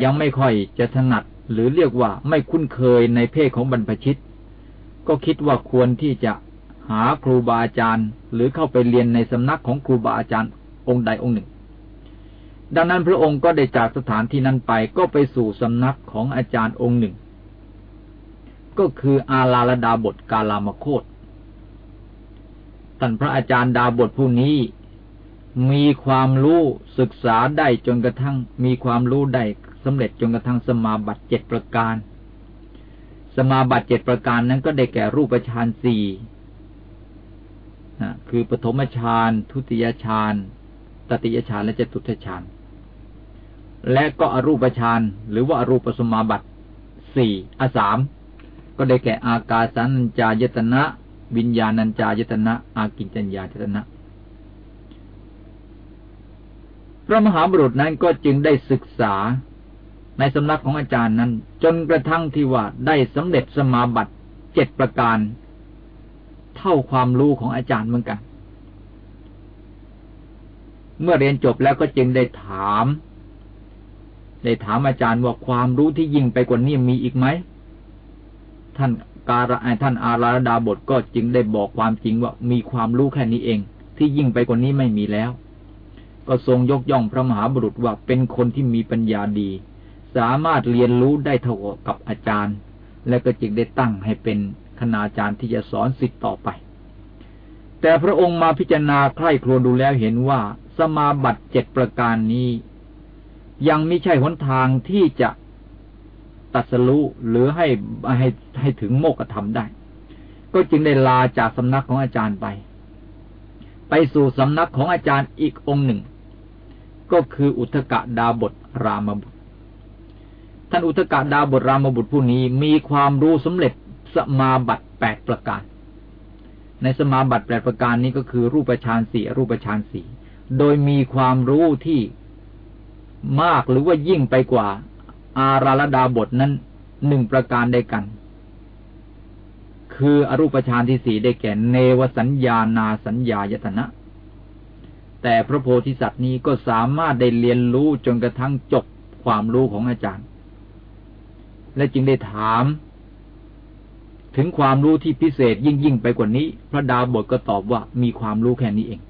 ยังไม่ค่อยจะถนัด หรือเรียกว่าไม่คุ้นเคยในเพศของบรรพชิต ก็คิดว่าควรที่จะหาครูบาอาจารย์ หรือเข้าไปเรียนในสำนักของครูบาอาจารย์องค์ใดองค์หนึ่ง ดังนั้นพระองค์ก็ได้จากสถานที่นั้นไปก็ไปสู่สำนักของอาจารย์องค์หนึ่ง ก็คืออาลาลดาบทกาลามโคต ท่านพระอาจารย์ดาบทผู้นี้ มีความรู้ศึกษาได้จนกระทั่ง มีความรู้ได้สำเร็จจนกระทั่งสมาบัติเจ็ดประการ สมาบัติเจ็ดประการนั้นก็ได้แก่รูปฌานสี่คือปฐมฌานทุติยฌานตติยฌานและจตุตฌานและก็อรูปฌานหรือว่าอรูปสมาบัติสี่อสามก็ได้แก่อากาสัญจายตนะ วิญญาณัญจายตนะ อากิจัญญายตนะ พระมหาบุรุษนั้นก็จึงได้ศึกษาในสำนักของอาจารย์นั้น จนกระทั่งที่ว่าได้สำเร็จสมาบัติเจ็ดประการ เท่าความรู้ของอาจารย์เหมือนกัน เมื่อเรียนจบแล้วก็จึงได้ถาม ได้ถามอาจารย์ว่าความรู้ที่ยิ่งไปกว่านี้มีอีกไหมท่าน การท่านอาราดาบทก็จึงได้บอกความจริงว่ามีความรู้แค่นี้เอง ที่ยิ่งไปกว่านี้ไม่มีแล้ว ก็ทรงยกย่องพระมหาบุรุษว่าเป็นคนที่มีปัญญาดี สามารถเรียนรู้ได้เท่ากับอาจารย์ และก็จึงได้ตั้งให้เป็นคณาจารย์ที่จะสอนสิทธิ์ต่อไป แต่พระองค์มาพิจารณาใคร่ครวญดูแล้วเห็นว่าสมาบัติเจ็ดประการนี้ ยังไม่ใช่หนทางที่จะ ตัดสรู้หรือให้ให้ให้ถึงโมกธรรมได้ ก็จึงได้ลาจากสำนักของอาจารย์ไป ไปสู่สำนักของอาจารย์อีกองค์หนึ่ง ก็คืออุทกะดาบทรามบุตร ท่านอุทกะดาบทรามบุตรผู้นี้มีความรู้สำเร็จสมาบัติแปดประการ ในสมาบัติแปดประการนี้ก็คือรูปฌานสี่รูปฌานสี่โดยมีความรู้ที่มากหรือว่ายิ่งไปกว่า อาราลดาบทนั้นหนึ่งประการได้กัน คืออรูปฌานที่สี่ได้แก่เนวสัญญานาสัญญายตนะ แต่พระโพธิสัตว์นี้ก็สามารถได้เรียนรู้จนกระทั่งจบความรู้ของอาจารย์ และจึงได้ถาม ถึงความรู้ที่พิเศษยิ่งยิ่งไปกว่านี้ พระดาบทก็ตอบว่ามีความรู้แค่นี้เอง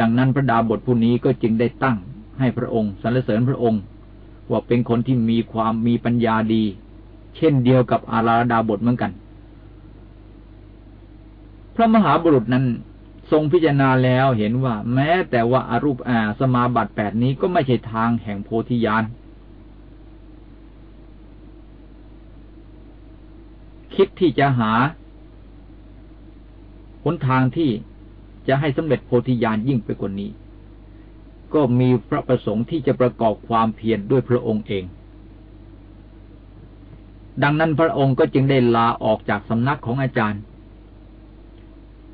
ดังนั้นพระดาบทผู้นี้ก็จึงได้ตั้ง ให้พระองค์สรรเสริญพระองค์ ว่าเป็นคนที่มีความมีปัญญาดี เช่นเดียวกับอาราดาบทเหมือนกัน พระมหาบุรุษนั้นทรงพิจารณาแล้วเห็นว่าแม้แต่ว่าอารูปอาสมาบัติแปดนี้ก็ไม่ใช่ทางแห่งโพธิญาณคิดที่จะหาหนทางที่จะให้สำเร็จโพธิญาณยิ่งไปกว่านี้ ก็มีพระประสงค์ที่จะประกอบความเพียรด้วยพระองค์เอง ดังนั้นพระองค์ก็จึงได้ลาออกจากสำนักของอาจารย์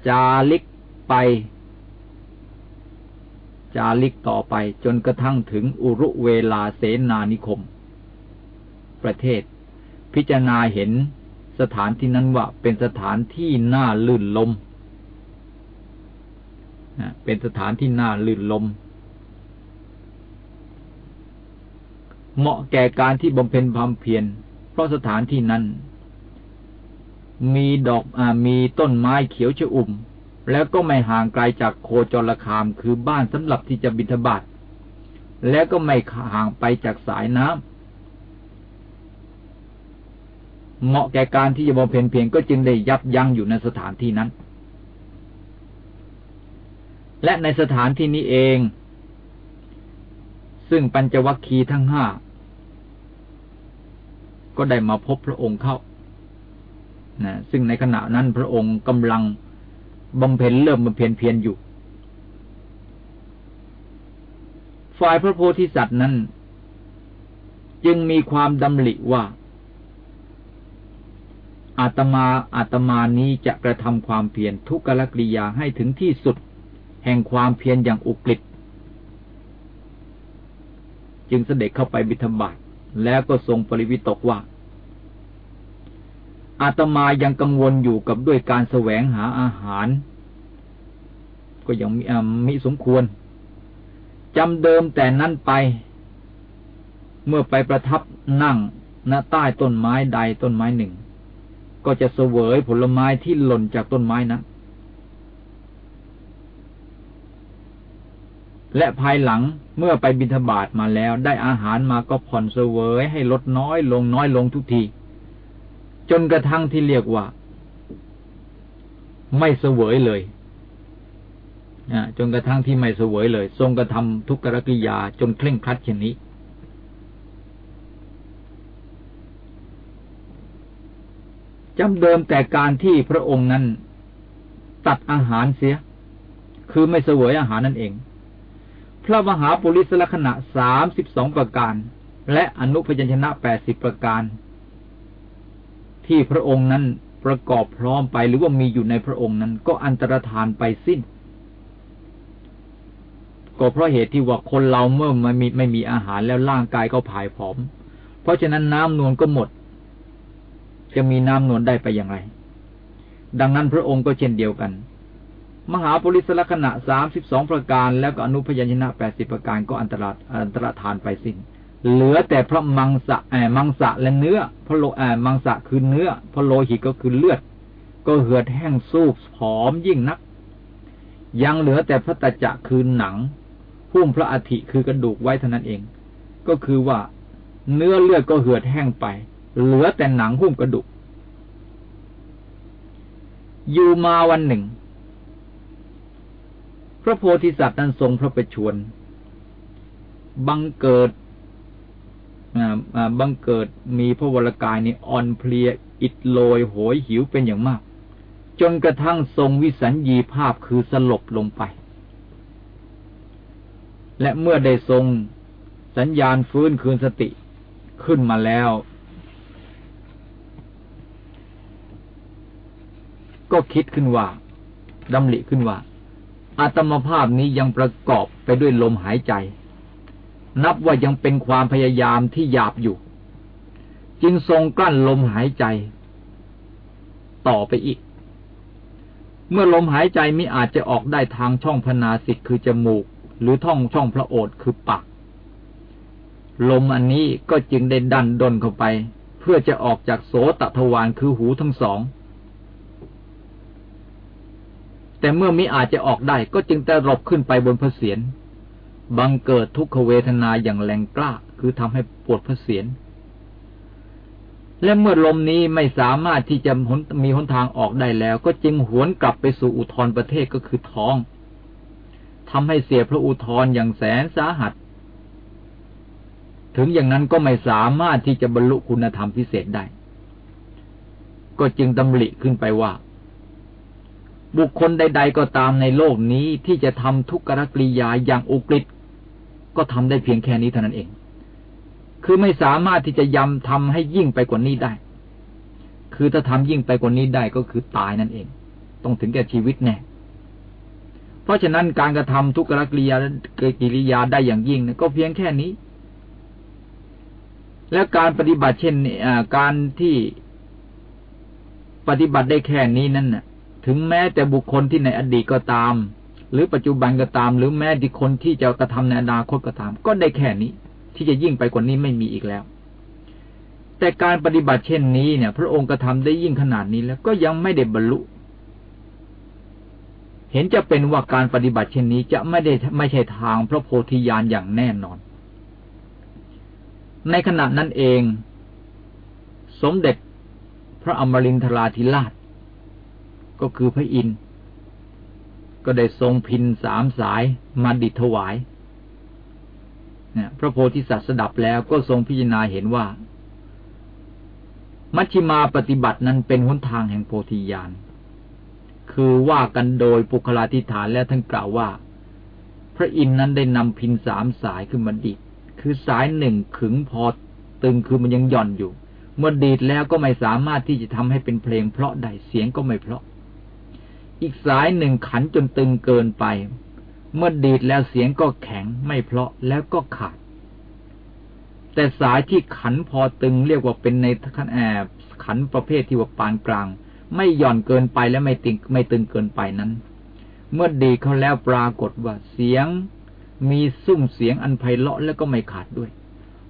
จาริกไป จาริกต่อไปจนกระทั่งถึงอุรุเวลาเสนานิคม ประเทศ พิจารณาเห็นสถานที่นั้นว่าเป็นสถานที่น่าลื่นลม เป็นสถานที่น่าลื่นลม เหมาะแก่การที่บำเพ็ญความเพียร เพราะสถานที่นั้น มีดอกอมีต้นไม้เขียวชอุ่ม แล้วก็ไม่ห่างไกลจากโคจรคามคือบ้านสำหรับที่จะบิณฑบาตแล้วก็ไม่ห่างไปจากสายน้ำเหมาะแก่การที่จะบำเพ็ญเพียรก็จึงได้ยับยั้งอยู่ในสถานที่นั้น และในสถานที่นี้เอง ซึ่งปัญจวัคคีย์ทั้งห้า ก็ได้มาพบพระองค์เข้านะซึ่งในขณะนั้นพระองค์กำลังบำเพ็ญเริ่มบำเพ็ญเพียรอยู่ ฝ่ายพระโพธิสัตว์นั้น จึงมีความดำริว่า อาตมาอาตมานี้จะกระทำความเพียรทุกขลกริยาให้ถึงที่สุด แห่งความเพียรอย่างอุกฤษ จึงเสด็จเข้าไปบิธบาตแล้วก็ทรงปริวิตกว่า อาตมายังกังวลอยู่กับด้วยการแสวงหาอาหาร ก็ยังมีมิสมควรจำเดิมแต่นั้นไป เมื่อไปประทับนั่งณใต้ต้นไม้ใดต้นไม้หนึ่ง ก็จะเสวยผลไม้ที่หล่นจากต้นไม้นั้น และภายหลังเมื่อไปบิณฑบาตมาแล้วได้อาหารมาก็ผ่อนเสวยให้ลดน้อยลงน้อยลงทุกที จนกระทั่งที่เรียกว่า ไม่เสวยเลยจนกระทั่งที่ไม่เสวยเลย ทรงกระทำทุกขกิยาจนเคร่งครัดเช่นนี้ จำเดิมแต่การที่พระองค์นั้น ตัดอาหารเสีย คือไม่เสวยอาหารนั่นเอง ระมหาปุริสลักษณะสามสิบสองประการ และอนุพยัญชนะแปดสิบประการ ที่พระองค์นั้นประกอบพร้อมไปหรือว่ามีอยู่ในพระองค์นั้น ก็อันตรธานไปสิ้น ก็เพราะเหตุที่ว่าคนเราเมื่อไม่มีไม่มีอาหารแล้วร่างกายก็ผายผอม เพราะฉะนั้นน้ำนวลก็หมด จะมีน้ำนวลได้ไปอย่างไร ดังนั้นพระองค์ก็เช่นเดียวกัน มหาปริศลักษณะสามสิบสองประการ แล้วก็อนุพยัญชนะแปดสิบประการก็อันตรอันตรธานไปสิ้น เหลือแต่พระมังสะแอมังสะและเนื้อ พระโลแอมังสะคือเนื้อ พระโลหิตก็คือเลือด ก็เหือดแห้งสูบผอมยิ่งนัก ยังเหลือแต่พระตะจะคือหนังพุ่มพระอธิคือกระดูกไว้เท่านั้นเอง ก็คือว่าเนื้อเลือดก็เหือดแห้งไป เหลือแต่หนังหุ้มกระดูก อยู่มาวันหนึ่ง พระโพธิสัตว์นั้นทรงพระประชวรบังเกิดบังเกิดมีพระวรกายนี่อ่อนเพลียอิดโรยโหยหิวเป็นอย่างมาก จนกระทั่งทรงวิสัญญีภาพคือสลบลงไป และเมื่อได้ทรงสัญญาณฟื้นคืนสติขึ้นมาแล้ว ก็คิดขึ้นว่าดำริขึ้นว่า อาตมภาพนี้ยังประกอบไปด้วยลมหายใจ นับว่ายังเป็นความพยายามที่หยาบอยู่ จึงทรงกลั้นลมหายใจ ต่อไปอีก เมื่อลมหายใจมิอาจจะออกได้ทางช่องพนาสิกคือจมูก หรือท่องช่องพระโอษฐ์คือปากลมอันนี้ก็จึงได้ดันดนเข้าไป เพื่อจะออกจากโสตทวารคือหูทั้งสอง แต่เมื่อมิอาจจะออกได้ก็จึงแต่รบขึ้นไปบนพระเศียรบังเกิดทุกขเวทนาอย่างแรงกล้าคือทำให้ปวดพระเศียรและเมื่อลมนี้ไม่สามารถที่จะมีหนทางออกได้แล้ว ก็จึงหวนกลับไปสู่อุทธรประเทศก็คือท้องทำให้เสียพระอุทธรอย่างแสนสาหัส ถึงอย่างนั้นก็ไม่สามารถที่จะบรรลุคุณธรรมพิเศษได้ ก็จึงดำริขึ้นไปว่า บุคคลใด ๆ ก็ตามในโลกนี้ที่จะทำทุกขกริยาอย่างอุกฤษก็ทำได้เพียงแค่นี้เท่านั้นเอง คือไม่สามารถที่จะยำทำให้ยิ่งไปกว่านี้ได้ คือถ้าทำยิ่งไปกว่านี้ได้ก็คือตายนั่นเอง ต้องถึงแก่ชีวิตแน่ เพราะฉะนั้นการกระทำทุกขกริยากิริยาได้อย่างยิ่งก็เพียงแค่นี้ และการปฏิบัติเช่นการที่ปฏิบัติได้แค่นี้นั่นน่ะ ถึงแม้แต่บุคคลที่ในอดีตก็ตาม หรือปัจจุบันก็ตาม หรือแม้ที่คนที่จะกระทำในอนาคตก็ตาม ก็ได้แค่นี้ ที่จะยิ่งไปกว่านี้ไม่มีอีกแล้ว แต่การปฏิบัติเช่นนี้เนี่ย พระองค์กระทาได้ยิ่งขนาดนี้แล้วก็ยังไม่ได้บรรลุ เห็นจะเป็นว่าการปฏิบัติเช่นนี้จะไม่ได้ไม่ใช่ทางพระโพธิญาณอย่างแน่นอน ในขณะนั้นเอง สมเด็จพระอมรินทราธิราช ก็คือพระอินทร์ก็ได้ทรงพินสามสายมาดิถวายพระโพธิสัตว์สดับแล้วก็ทรงพิจารณาเห็นว่า มัชฌิมาปฏิบัตินั้นเป็นหนทางแห่งโพธิญาณ คือว่ากันโดยปุคลาธิฐานและท่านกล่าวว่า พระอินทร์นั้นได้นำพินสามสายขึ้นมาดิดคือสายหนึ่งขึงพอตึงคือมันยังหย่อนอยู่ เมื่อดีดแล้วก็ไม่สามารถที่จะทำให้เป็นเพลงเพราะได้เสียงก็ไม่เพราะ อีกสายหนึ่งขันจนตึงเกินไป เมื่อดีดแล้วเสียงก็แข็งไม่เพราะแล้วก็ขาด แต่สายที่ขันพอตึงเรียกว่าเป็นในขันแอบขันประเภทที่ว่าปานกลาง ไม่หย่อนเกินไปและไม่ตึงไม่ตึงเกินไปนั้น เมื่อดีเขาแล้วปรากฏว่าเสียงมีซุ้มเสียงอันไพเราะแล้วก็ไม่ขาดด้วย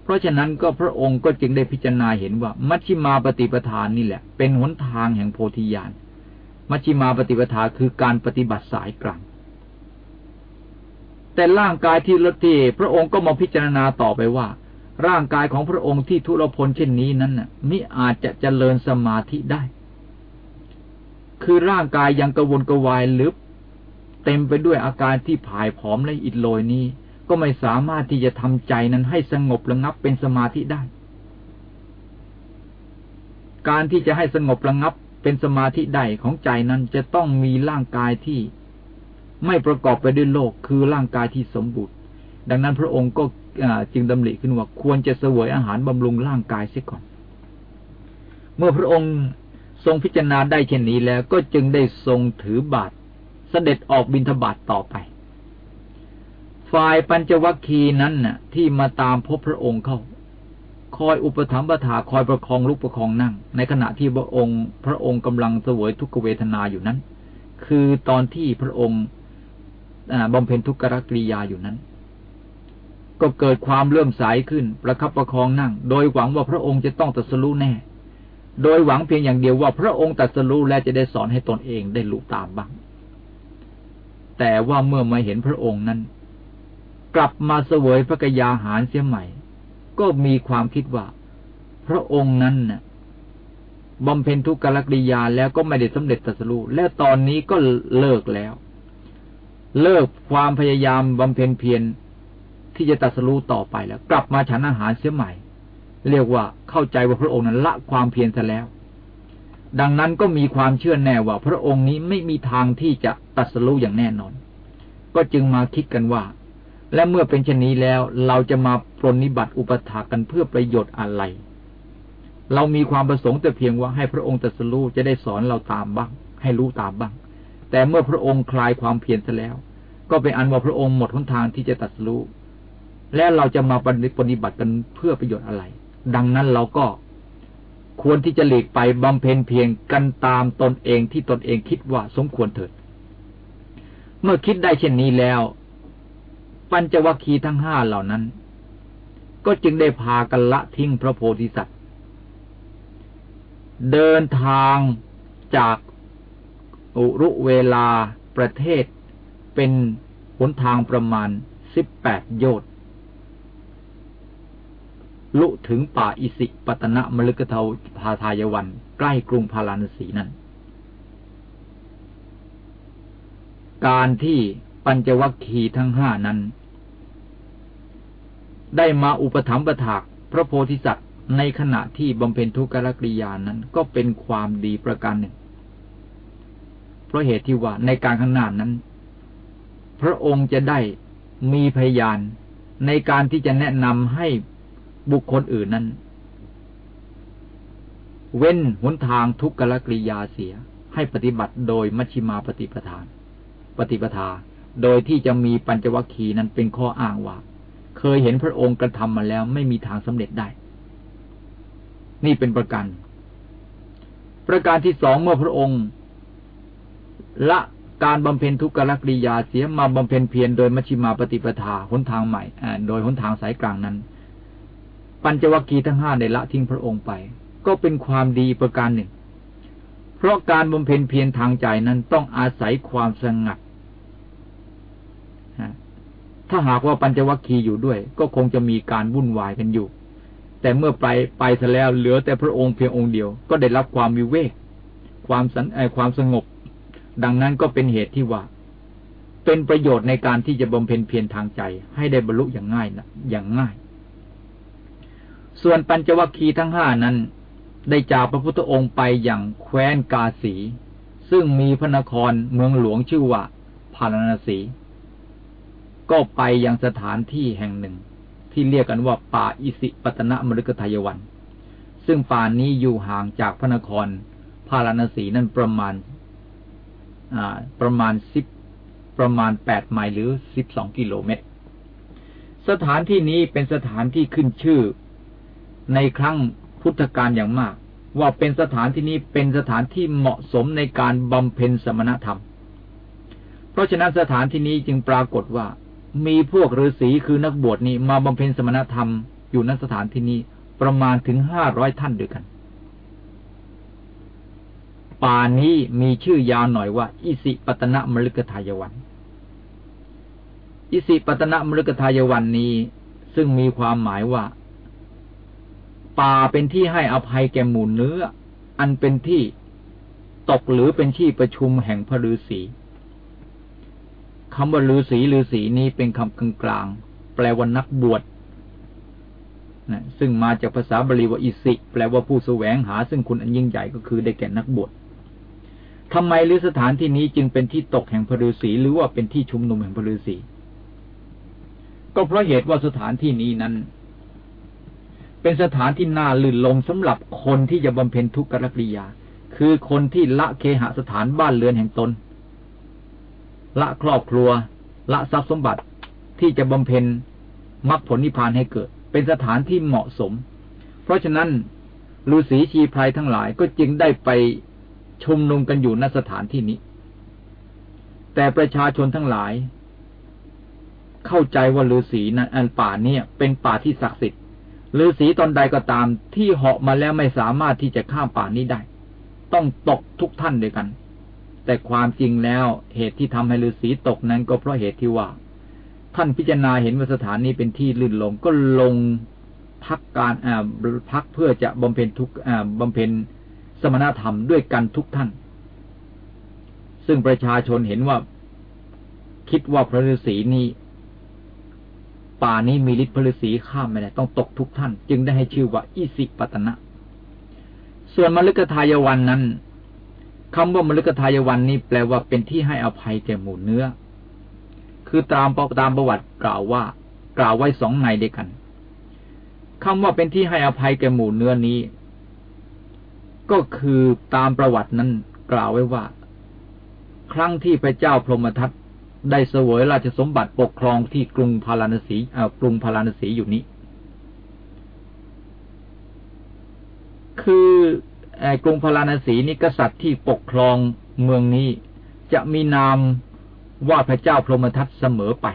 เพราะฉะนั้นก็พระองค์ก็จึงได้พิจารณาเห็นว่า มัชฌิมาปฏิปทานนี่แหละ เป็นหนทางแห่งโพธิญาณ มัชฌิมาปฏิปทาคือการปฏิบัติสายกลางแต่ร่างกายที่ลดที่พระองค์ก็มาพิจารณาต่อไปว่า ร่างกายของพระองค์ที่ทุรพลเช่นนี้นั้นน่ะมิอาจจะเจริญสมาธิได้ คือร่างกายยังกระวนกระวายลึกเต็มไปด้วยอาการที่ผายผอมและอิดโรยนี้ ก็ไม่สามารถที่จะทำใจนั้นให้สงบระงับเป็นสมาธิได้ การที่จะให้สงบระงับ เป็นสมาธิได้ของใจนั้นจะต้องมีร่างกายที่ไม่ประกอบไปด้วยโลกคือร่างกายที่สมบูรณ์ ดังนั้นพระองค์ก็จึงดำริขึ้นว่าควรจะเสวยอาหารบำรุงร่างกายเสียก่อน เมื่อพระองค์ทรงพิจารณาได้เช่นนี้แล้วก็จึงได้ทรงถือบาตรเสด็จออกบิณฑบาตต่อไป ฝ่ายปัญจวัคคีย์นั้นน่ะ ที่มาตามพบพระองค์เข้า คอยอุปถัมภะถาคอยประคองลุกประคองนั่ง ในขณะที่พระองค์ พระองค์กำลังเสวยทุกเวทนาอยู่นั้น คือตอนที่พระองค์บำเพ็ญทุกขกริยาอยู่นั้น ก็เกิดความเลื่อมใสขึ้นประคับประคองนั่ง โดยหวังว่าพระองค์จะต้องตัดสู้แน่ โดยหวังเพียงอย่างเดียวว่าพระองค์ตัดสู้และจะได้สอนให้ตนเองได้รู้ตามบ้าง แต่ว่าเมื่อมาเห็นพระองค์นั้น กลับมาเสวยพระกยาหารเสียใหม่ ก็มีความคิดว่า พระองค์นั้นน่ะบำเพ็ญทุกขลกิยาแล้วก็ไม่ได้สำเร็จตรัสรู้และตอนนี้ก็เลิกแล้ว เลิกความพยายามบำเพ็ญเพียรที่จะตรัสรู้ต่อไปแล้ว กลับมาฉันอาหารเสียใหม่ เรียกว่าเข้าใจว่าพระองค์นั้นละความเพียรซะแล้ว ดังนั้นก็มีความเชื่อแน่ว่า พระองค์นี้ไม่มีทางที่จะตัดสู้อย่างแน่นอน ก็จึงมาคิดกันว่า และเมื่อเป็นเช่นนี้แล้ว เราจะมาปรนนิบัติอุปถากันเพื่อประโยชน์อะไร เรามีความประสงค์แต่เพียงว่าให้พระองค์ตรัสรู้จะได้สอนเราตามบ้าง ให้รู้ตามบ้าง แต่เมื่อพระองค์คลายความเพียรเสียแล้ว ก็เป็นอันว่าพระองค์หมดหนทางที่จะตรัสรู้และเราจะมาปฏิบัติกันเพื่อประโยชน์อะไร ดังนั้นเราก็ควรที่จะหลีกไปบำเพ็ญเพียงกันตามตนเองที่ตนเองคิดว่าสมควรเถิด เมื่อคิดได้เช่นนี้แล้ว ปัญจวัคคีย์ทั้งห้าเหล่านั้น ก็จึงได้พากันละทิ้งพระโพธิสัตว์ เดินทางจากอุรุเวลาประเทศเป็นหนทางประมาณสิบแปดโยชน์ลุถึงป่าอิสิปตนะมฤกเทาพาทายวัน ใกล้กรุงพาราณสีนั้น การที่ปัญจวัคคีย์ทั้งห้านั้น ได้มาอุปถัมภะถากพระโพธิสัตว์ในขณะที่บำเพ็ญทุกขกริยานั้น ก็เป็นความดีประการหนึ่ง เพราะเหตุที่ว่าในการข้างหน้านั้น พระองค์จะได้มีพยานในการที่จะแนะนำให้บุคคลอื่นนั้น เว้นหนทางทุกขกริยาเสียให้ปฏิบัติโดยมัชฌิมาปฏิปทาน ปฏิปทา โดยที่จะมีปัญจวัคคีย์นั้นเป็นข้ออ้างว่า เคยเห็นพระองค์กระทำมาแล้วไม่มีทางสำเร็จได้ นี่เป็นประการ ประการที่สองเมื่อพระองค์ ละการบำเพ็ญทุกขลักริยาเสียมาบำเพ็ญเพียรโดยมัชฌิมาปฏิปทาหนทางใหม่โดยหนทางสายกลางนั้น ปัญจวัคคีย์ทั้งห้าได้ละทิ้งพระองค์ไป ก็เป็นความดีประการหนึ่ง เพราะการบำเพ็ญเพียรทางใจนั้นต้องอาศัยความสงัด ถ้าหากว่าปัญจวัคคีย์อยู่ด้วย ก็คงจะมีการวุ่นวายกันอยู่ แต่เมื่อไปไปซะแล้วเหลือแต่พระองค์เพียงองค์เดียว ก็ได้รับความวิเวก ความสันความสงบ ดังนั้นก็เป็นเหตุที่ว่า เป็นประโยชน์ในการที่จะบำเพ็ญเพียรทางใจ ให้ได้บรรลุอย่างง่ายนะอย่างง่าย ส่วนปัญจวัคคีย์ทั้งห้านั้น ได้จากพระพุทธองค์ไปอย่างแคว้นกาสี ซึ่งมีพระนครเมืองหลวงชื่อว่าพาราณสี ก็ไปยังสถานที่แห่งหนึ่ง ที่เรียกกันว่าป่าอิสิปตนมฤคทายวัน ซึ่งป่านี้อยู่ห่างจากพระนครพาราณสีนั่นประมาณประมาณสิบประมาณแปดไมล์หรือสิบสองกิโลเมตร สถานที่นี้เป็นสถานที่ขึ้นชื่อ ในครั้งพุทธกาลอย่างมาก ว่าเป็นสถานที่นี้เป็นสถานที่เหมาะสมในการบำเพ็ญสมณธรรม เพราะฉะนั้นสถานที่นี้จึงปรากฏว่า มีพวกฤาษีคือนักบวชนี้มาบำเพ็ญสมณธรรมอยู่ณสถานที่นี้ประมาณถึงห้าร้อยท่านด้วยกัน ป่านี้มีชื่อยาวหน่อยว่า อิสิปตนะมฤคทายวัน อิสิปตนะมฤคทายวันนี้ซึ่งมีความหมายว่า ป่าเป็นที่ให้อภัยแก่หมู่เนื้อ อันเป็นที่ตกหรือเป็นที่ประชุมแห่งพระฤาษี คำว่าฤาษีฤาษีนี้เป็นคำกลางๆแปลว่านักบวชนะซึ่งมาจากภาษาบาลีว่าอิสิ แปลว่าผู้แสวงหา ซึ่งคุณอันยิ่งใหญ่ก็คือได้แก่นักบวชทำไมหรือสถานที่นี้จึงเป็นที่ตกแห่งพฤาษีหรือว่าเป็นที่ชุมนุมแห่งพฤาษีก็เพราะเหตุว่าสถานที่นี้นั้น เป็นสถานที่น่าลื่นลมสำหรับคนที่จะบำเพ็ญทุกขกริยา คือคนที่ละเคหสถานบ้านเรือนแห่งตน ละครอบครัว ละทรัพย์สมบัติที่จะบำเพ็ญมรรคผลนิพพานให้เกิด เป็นสถานที่เหมาะสม เพราะฉะนั้นฤาษีชีพรายทั้งหลายก็จึงได้ไปชุมนุมกันอยู่ณสถานที่นี้ แต่ประชาชนทั้งหลาย เข้าใจว่าฤาษีนั้นอันป่าเนี่ย เป็นป่าที่ศักดิ์สิทธิ์ฤาษีตอนใดก็ตามที่เหาะมาแล้วไม่สามารถที่จะข้ามป่านี้ได้ ต้องตกทุกท่านด้วยกัน แต่ความจริงแล้วเหตุที่ทำให้ฤาษีตกนั้นก็เพราะเหตุที่ว่า ท่านพิจารณาเห็นว่าสถานนี้เป็นที่ลื่นลงก็ลงพักการอ่าพักเพื่อจะบำเพ็ญทุกอ่าบำเพ็ญสมณธรรมด้วยกันทุกท่าน ซึ่งประชาชนเห็นว่า คิดว่าพระฤาษีนี้ ป่านี้มีฤทธิ์พระฤาษีข้ามไม่ได้ต้องตกทุกท่าน จึงได้ให้ชื่อว่าอิสิปตนะ ส่วนมฤคทายวันนั้น คำว่ามฤคทายวันนี้แปลว่าเป็นที่ให้อภัยแก่หมู่เนื้อ คือตามตามประวัติกล่าวว่า กล่าวไว้สองในเดียวกันคำว่าเป็นที่ให้อภัยแก่หมู่เนื้อนี้ ก็คือตามประวัตินั้นกล่าวไว้ว่า ครั้งที่พระเจ้าพรหมทัตได้เสวยราชสมบัติปกครองที่กรุงพาราณสีกรุงพาราณสีอยู่นี้ คือ กรุงพาราณสีนี้กษัตริย์ที่ปกครองเมืองนี้ จะมีนามว่าพระเจ้าพรหมทัตเสมอไป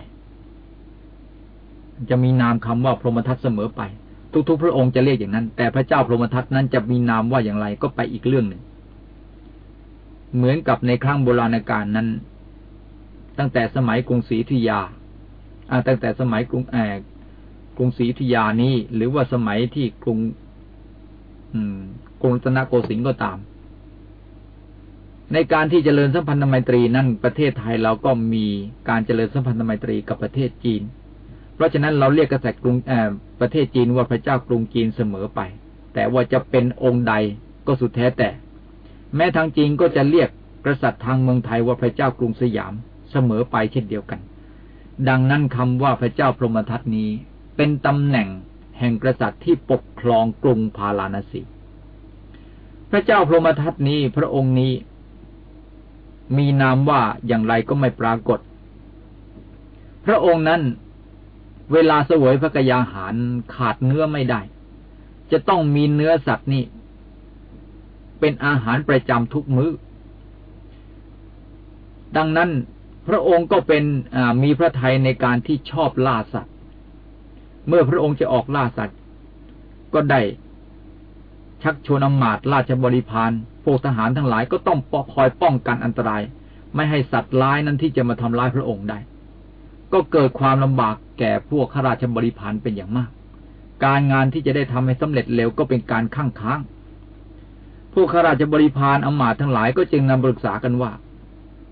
จะมีนามคำว่าพรหมทัตเสมอไป ทุกๆ พระองค์จะเรียกอย่างนั้น แต่พระเจ้าพรหมทัตนั้นจะมีนามว่าอย่างไรก็ไปอีกเรื่องหนึ่ง เหมือนกับในครั้งโบราณกาลนั้น ตั้งแต่สมัยกรุงศรีธุยาตั้งแต่สมัยกรุงแกรุงศรีธุยานี้ หรือว่าสมัยที่กรุง อืม รุงรัตนโกสินทร์ก็ตาม ในการที่จเจริญสัมพันธไมตรีนั่นประเทศไทยเราก็มีการเจริญสัมพันธไมตรีกับประเทศจีน เพราะฉะนั้นเราเรียกกษัตริย์กรุงประเทศจีนว่าพระเจ้ากรุงจีนเสมอไป แต่ว่าจะเป็นองค์ใดก็สุดแท้แต่ แม้ทางจีนก็จะเรียกกษัตริย์ทางเมืองไทยว่าพระเจ้ากรุงสยามเสมอไปเช่นเดียวกัน ดังนั้นคำว่าพระเจ้าพรหมทัตนี้ เป็นตำแหน่งแห่งกษัตริย์ที่ปกครองกรุงพาราณสี พระเจ้าพรหมทัตนี้พระองค์นี้ มีนามว่าอย่างไรก็ไม่ปรากฏ พระองค์นั้น เวลาเสวยพระกยาหารขาดเนื้อไม่ได้ จะต้องมีเนื้อสัตว์นี่ เป็นอาหารประจำทุกมือ้อ ดังนั้นพระองค์ก็เป็นมีพระทัยในการที่ชอบล่าสัตว์ เมื่อพระองค์จะออกล่าสัตว์ ก็ได้ ชักชวนอมาตราชบริพารพวกทหารทั้งหลายก็ต้องคอยป้องกันอันตราย ไม่ให้สัตว์ร้ายนั้นที่จะมาทำร้ายพระองค์ได้ ก็เกิดความลำบากแก่พวกข้าราชบริพารเป็นอย่างมาก การงานที่จะได้ทำให้สำเร็จเร็วก็เป็นการข้างค้างพวกข้าราชบริพารอมาตทั้งหลายก็จึงนำปรึกษากันว่า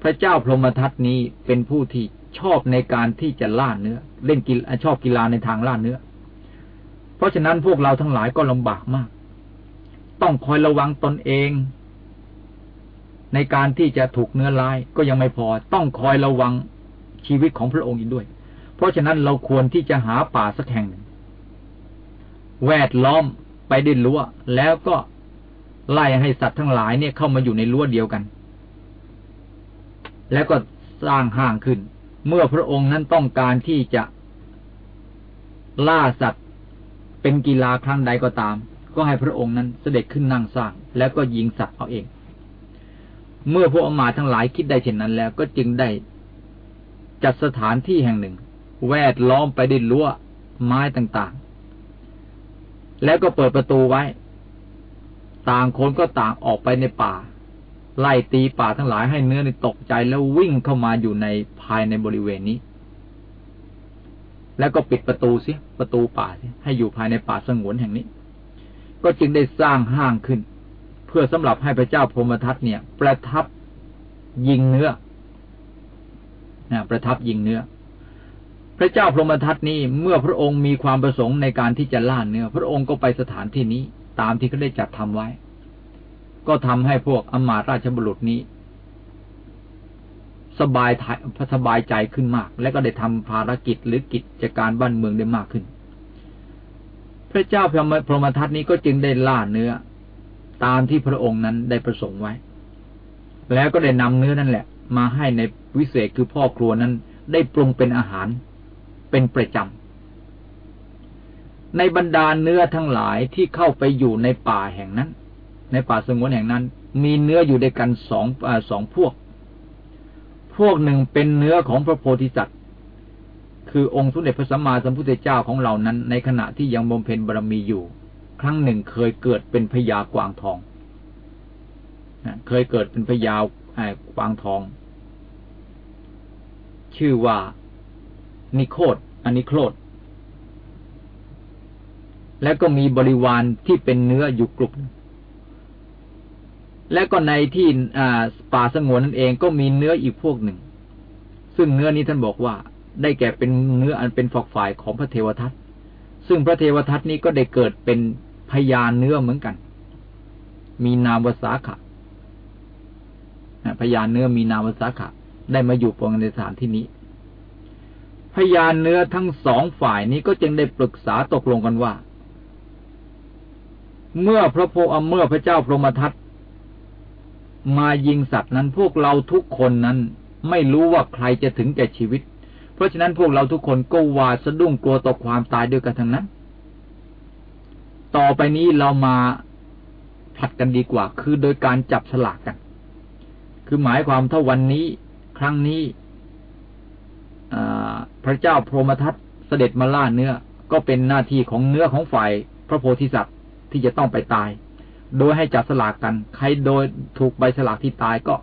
พระเจ้าพรหมทัตนี้เป็นผู้ที่ชอบในการที่จะล่าเนื้อ เล่นกีฬาชอบกีฬาในทางล่าเนื้อ เพราะฉะนั้นพวกเราทั้งหลายก็ลำบากมาก ต้องคอยระวังตนเอง ในการที่จะถูกเนื้อร้ายก็ยังไม่พอ ต้องคอยระวังชีวิตของพระองค์อีกด้วย เพราะฉะนั้นเราควรที่จะหาป่าสักแห่งหนึ่ง แวดล้อมไปดินรั้วแล้วก็ไล่ให้สัตว์ทั้งหลายเนี่ยเข้ามาอยู่ในรั้วเดียวกัน แล้วก็สร้างห้างขึ้น เมื่อพระองค์นั้นต้องการที่จะล่าสัตว์เป็นกีฬาครั้งใดก็ตาม ก็ให้พระองค์นั้นเสด็จขึ้นนั่งสร้าง แล้วก็ยิงสัตว์เอาเอง เมื่อพวกอมาทั้งหลายคิดได้เช่นนั้นแล้ว ก็จึงได้จัดสถานที่แห่งหนึ่ง แวดล้อมไปด้วยรั้วไม้ต่างๆ แล้วก็เปิดประตูไว้ ต่างคนก็ต่างออกไปในป่า ไล่ตีป่าทั้งหลายให้เนื้อในตกใจแล้ววิ่งเข้ามาอยู่ในภายในบริเวณนี้ แล้วก็ปิดประตูเสียประตูป่าเสียให้อยู่ภายในป่าสงวนแห่งนี้ ก็จึงได้สร้างห้างขึ้น เพื่อสำหรับให้พระเจ้าพรหมทัตเนี่ย ประทับยิงเนื้อนะประทับยิงเนื้อ พระเจ้าพรหมทัตนี้เมื่อพระองค์มีความประสงค์ในการที่จะล่าเนื้อ พระองค์ก็ไปสถานที่นี้ ตามที่เขาได้จัดทำไว้ ก็ทำให้พวกอมาราชบุรุษนี้ สบายสบายใจขึ้นมาก และก็ได้ทำภารกิจหรือกิจการบ้านเมืองได้มากขึ้น พระเจ้าพรหมทัตนี้ก็จึงได้ล่าเนื้อ ตามที่พระองค์นั้นได้ประสงค์ไว้ แล้วก็ได้นำเนื้อนั่นแหละ มาให้ในวิเศษคือพ่อครัวนั้น ได้ปรุงเป็นอาหารเป็นประจำในบรรดาเนื้อทั้งหลายที่เข้าไปอยู่ในป่าแห่งนั้น ในป่าสงวนแห่งนั้น มีเนื้ออยู่ด้วยกันสองอสองพวก พวกหนึ่งเป็นเนื้อของพระโพธิสัตว์ คือองค์สมเด็จพระสัมมาสัมพุทธเจ้าของเรานั้น ในขณะที่ยังบำเพ็ญบารมีอยู่ ครั้งหนึ่งเคยเกิดเป็นพญากวางทองเคยเกิดเป็นพญากวางทอง ชื่อว่า นิโคดอันนิโคดและก็มีบริวารที่เป็นเนื้ออยู่กลุ่มและก็ในที่ป่าสงวนนั่นเองก็มีเนื้ออีกพวกหนึ่ง ซึ่งเนื้อนี้ท่านบอกว่า ได้แก่เป็นเนื้ออันเป็นฝักฝ่ายของพระเทวทัตซึ่งพระเทวทัตนี้ก็ได้เกิดเป็นพยานเนื้อเหมือนกัน มีนามวสาขะพยานเนื้อมีนามวสาขะ ได้มาอยู่ปองในสถานที่นี้พยานเนื้อทั้งสองฝ่ายนี้ก็จึงได้ปรึกษาตกลงกันว่า เมื่อพระโพอเมื่อพระเจ้าพรหมทัตมายิงสัตว์นั้นพวกเราทุกคนนั้นไม่รู้ว่าใครจะถึงแก่ชีวิต เพราะฉะนั้นพวกเราทุกคนก็หวาดสะดุ้งกลัวต่อความตายด้วยกันทั้งนั้น ต่อไปนี้เรามาผัดกันดีกว่า คือโดยการจับสลากกัน คือหมายความถ้าวันนี้ครั้งนี้พระเจ้าพรหมทัตเสด็จมาล่าเนื้อ ก็เป็นหน้าที่ของเนื้อของฝ่ายพระโพธิสัตว์ที่จะต้องไปตาย โดยให้จับสลากกัน ใครโดยถูกใบสลากที่ตายก็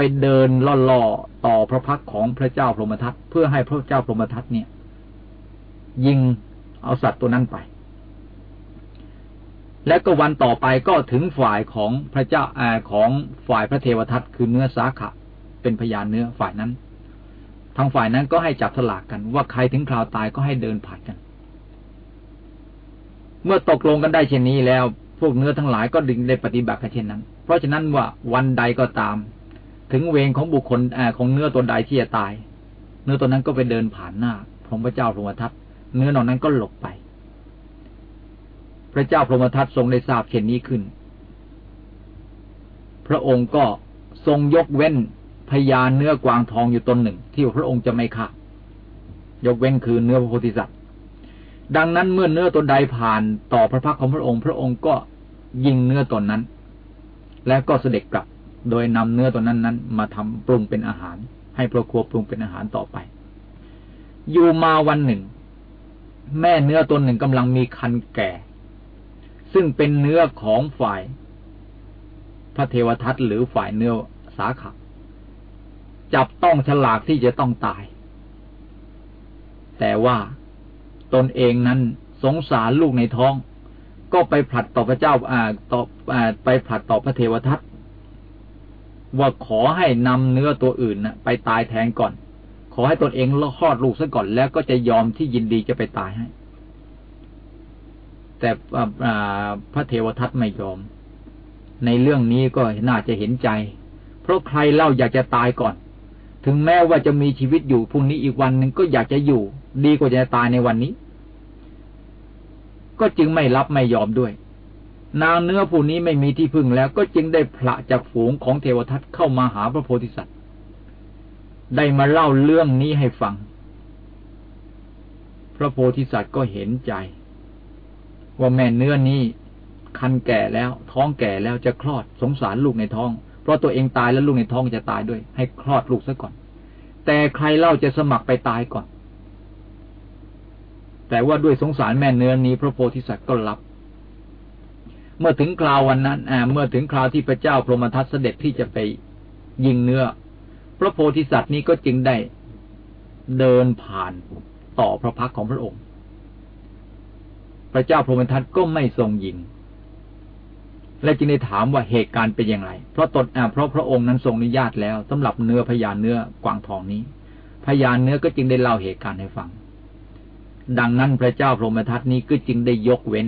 ไปเดินล่อๆต่อพระพักของพระเจ้าพรหมทัตเพื่อให้พระเจ้าพรหมทัตเนี่ย ยิงเอาสัตว์ตัวนั้นไป และก็วันต่อไปก็ถึงฝ่ายของพระเจ้าอของฝ่ายพระเทวทัตคือเนื้อสาขะเป็นพยานเนื้อฝ่ายนั้น ทางฝ่ายนั้นก็ให้จับสลากกัน ว่าใครถึงคราวตายก็ให้เดินผ่านกัน เมื่อตกลงกันได้เช่นนี้แล้ว พวกเนื้อทั้งหลายก็ดึงได้ปฏิบัติกันเช่นนั้น เพราะฉะนั้นว่าวันใดก็ตาม ถึงเวงของบุคคลอของเนื้อตัวใดที่จะตาย เนื้อตัวนั้นก็ไปเดินผ่านหน้า พระเจ้าพรหมทัตเนื้อนอกนั้นก็หลบไป พระเจ้าพรหมทัตทรงได้ทราบเช่นนี้ขึ้น พระองค์ก็ทรงยกเว้นพยานเนื้อกวางทองอยู่ตนหนึ่ง ที่พระองค์จะไม่ฆ่ายกเว้นคือเนื้อพระโพธิสัตว์ดังนั้นเมื่อเนื้อตัวใดผ่านต่อพระพักของพระองค์ พระองค์ก็ยิงเนื้อตนนั้น และก็เสด็จกลับ โดยนำเนื้อตัวนั้นนั้น มาทำปรุงเป็นอาหาร ให้พระครัวปรุงเป็นอาหารต่อไป อยู่มาวันหนึ่ง แม่เนื้อตัวหนึ่งกำลังมีคันแก่ ซึ่งเป็นเนื้อของฝ่าย พระเทวทัตหรือฝ่ายเนื้อสาขาจับต้องฉลากที่จะต้องตาย แต่ว่าตนเองนั้นสงสารลูกในท้อง ก็ไปผลัดต่อพระเจ้าอ่าต่ออ่าไปผลัดต่อพระเทวทัต ว่าขอให้นำเนื้อตัวอื่นนะไปตายแทนก่อน ขอให้ตนเองคลอดลูกซะก่อนแล้วก็จะยอมที่ยินดีจะไปตายให้ แต่พระเทวทัตไม่ยอม ในเรื่องนี้ก็น่าจะเห็นใจ เพราะใครเล่าอยากจะตายก่อน ถึงแม้ว่าจะมีชีวิตอยู่พรุ่งนี้อีกวันหนึ่งก็อยากจะอยู่ ดีกว่าจะตายในวันนี้ ก็จึงไม่รับไม่ยอมด้วย นางเนื้อผู้นี้ไม่มีที่พึ่งแล้วก็จึงได้พระจากฝูงของเทวทัตเข้ามาหาพระโพธิสัตว์ ได้มาเล่าเรื่องนี้ให้ฟัง พระโพธิสัตว์ก็เห็นใจ ว่าแม่เนื้อนี้คันแก่แล้ว ท้องแก่แล้วจะคลอดสงสารลูกในท้อง เพราะตัวเองตายแล้วลูกในท้องจะตายด้วย ให้คลอดลูกซะก่อน แต่ใครเล่าจะสมัครไปตายก่อน แต่ว่าด้วยสงสารแม่เนื้อนี้ พระโพธิสัตว์ก็รับ เมื่อถึงคราววันนั้นเมื่อถึงคราวที่พระเจ้าพรหมทัตเสด็จที่จะไปยิงเนื้อ พระโพธิสัตว์นี้ก็จึงได้เดินผ่านต่อพระพักของพระองค์ พระเจ้าพรหมทัตก็ไม่ทรงยิง และจึงได้ถามว่าเหตุการณ์เป็นอย่างไร เพราะตนเพราะพระองค์นั้นทรงอนุญาตแล้วสำหรับเนื้อพยานเนื้อกวางทองนี้ พยานเนื้อก็จึงได้เล่าเหตุการณ์ให้ฟัง ดังนั้นพระเจ้าพรหมทัตนี้ก็จึงได้ยกเว้น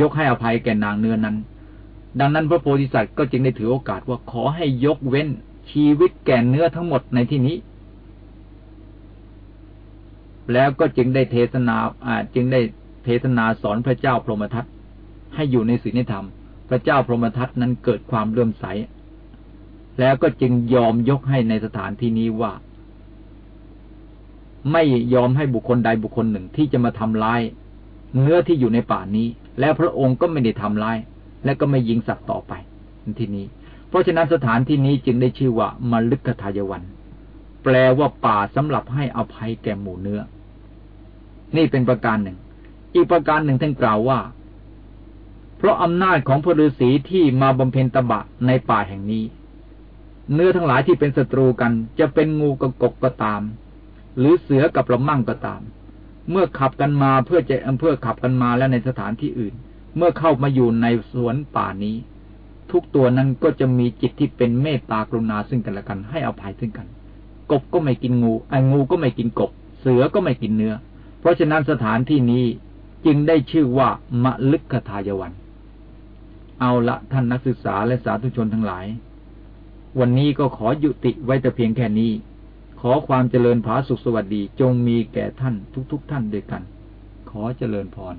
ยกให้อภัยแก่นางเนื้อนั้น ดังนั้นพระโพธิสัตว์ก็จึงได้ถือโอกาสว่าขอให้ยกเว้นชีวิตแก่เนื้อทั้งหมดในที่นี้ แล้วก็จึงได้เทศนาอ่าจึงได้เทศนาสอนพระเจ้าพรหมทัตให้อยู่ในศีลธรรม พระเจ้าพรหมทัตนั้นเกิดความเลื่อมใส แล้วก็จึงยอมยกให้ในสถานที่นี้ว่า ไม่ยอมให้บุคคลใดบุคคลหนึ่งที่จะมาทำลายเนื้อที่อยู่ในป่านี้ และพระองค์ก็ไม่ได้ทำลาย และก็ไม่ยิงสัตว์ต่อไปที่นี้ เพราะฉะนั้นสถานที่นี้จึงได้ชื่อว่ามลึกทายวัน แปลว่าป่าสำหรับให้อภัยแก่หมู่เนื้อ นี่เป็นประการหนึ่ง อีกประการหนึ่งท่านกล่าวว่า เพราะอำนาจของพระฤาษีที่มาบำเพ็ญตบะในป่าแห่งนี้ เนื้อทั้งหลายที่เป็นศัตรูกัน จะเป็นงูกับกบก็ตาม หรือเสือกับระมั่งก็ตาม เมื่อขับกันมาเพื่อจะเพื่อขับกันมาแล้วในสถานที่อื่น เมื่อเข้ามาอยู่ในสวนป่านี้ ทุกตัวนั้นก็จะมีจิตที่เป็นเมตตากรุณาซึ่งกันและกัน ให้อภัยซึ่งกัน กบก็ไม่กินงูไอ้งูก็ไม่กินกบ เสือก็ไม่กินเนื้อ เพราะฉะนั้นสถานที่นี้จึงได้ชื่อว่ามะลึกคทายวัน เอาละท่านนักศึกษาและสาธุชนทั้งหลาย วันนี้ก็ขอยุติไว้แต่เพียงแค่นี้ ขอความเจริญผาสุขสวัสดีจงมีแก่ท่านทุกๆทท่านด้วยกัน ขอเจริญพร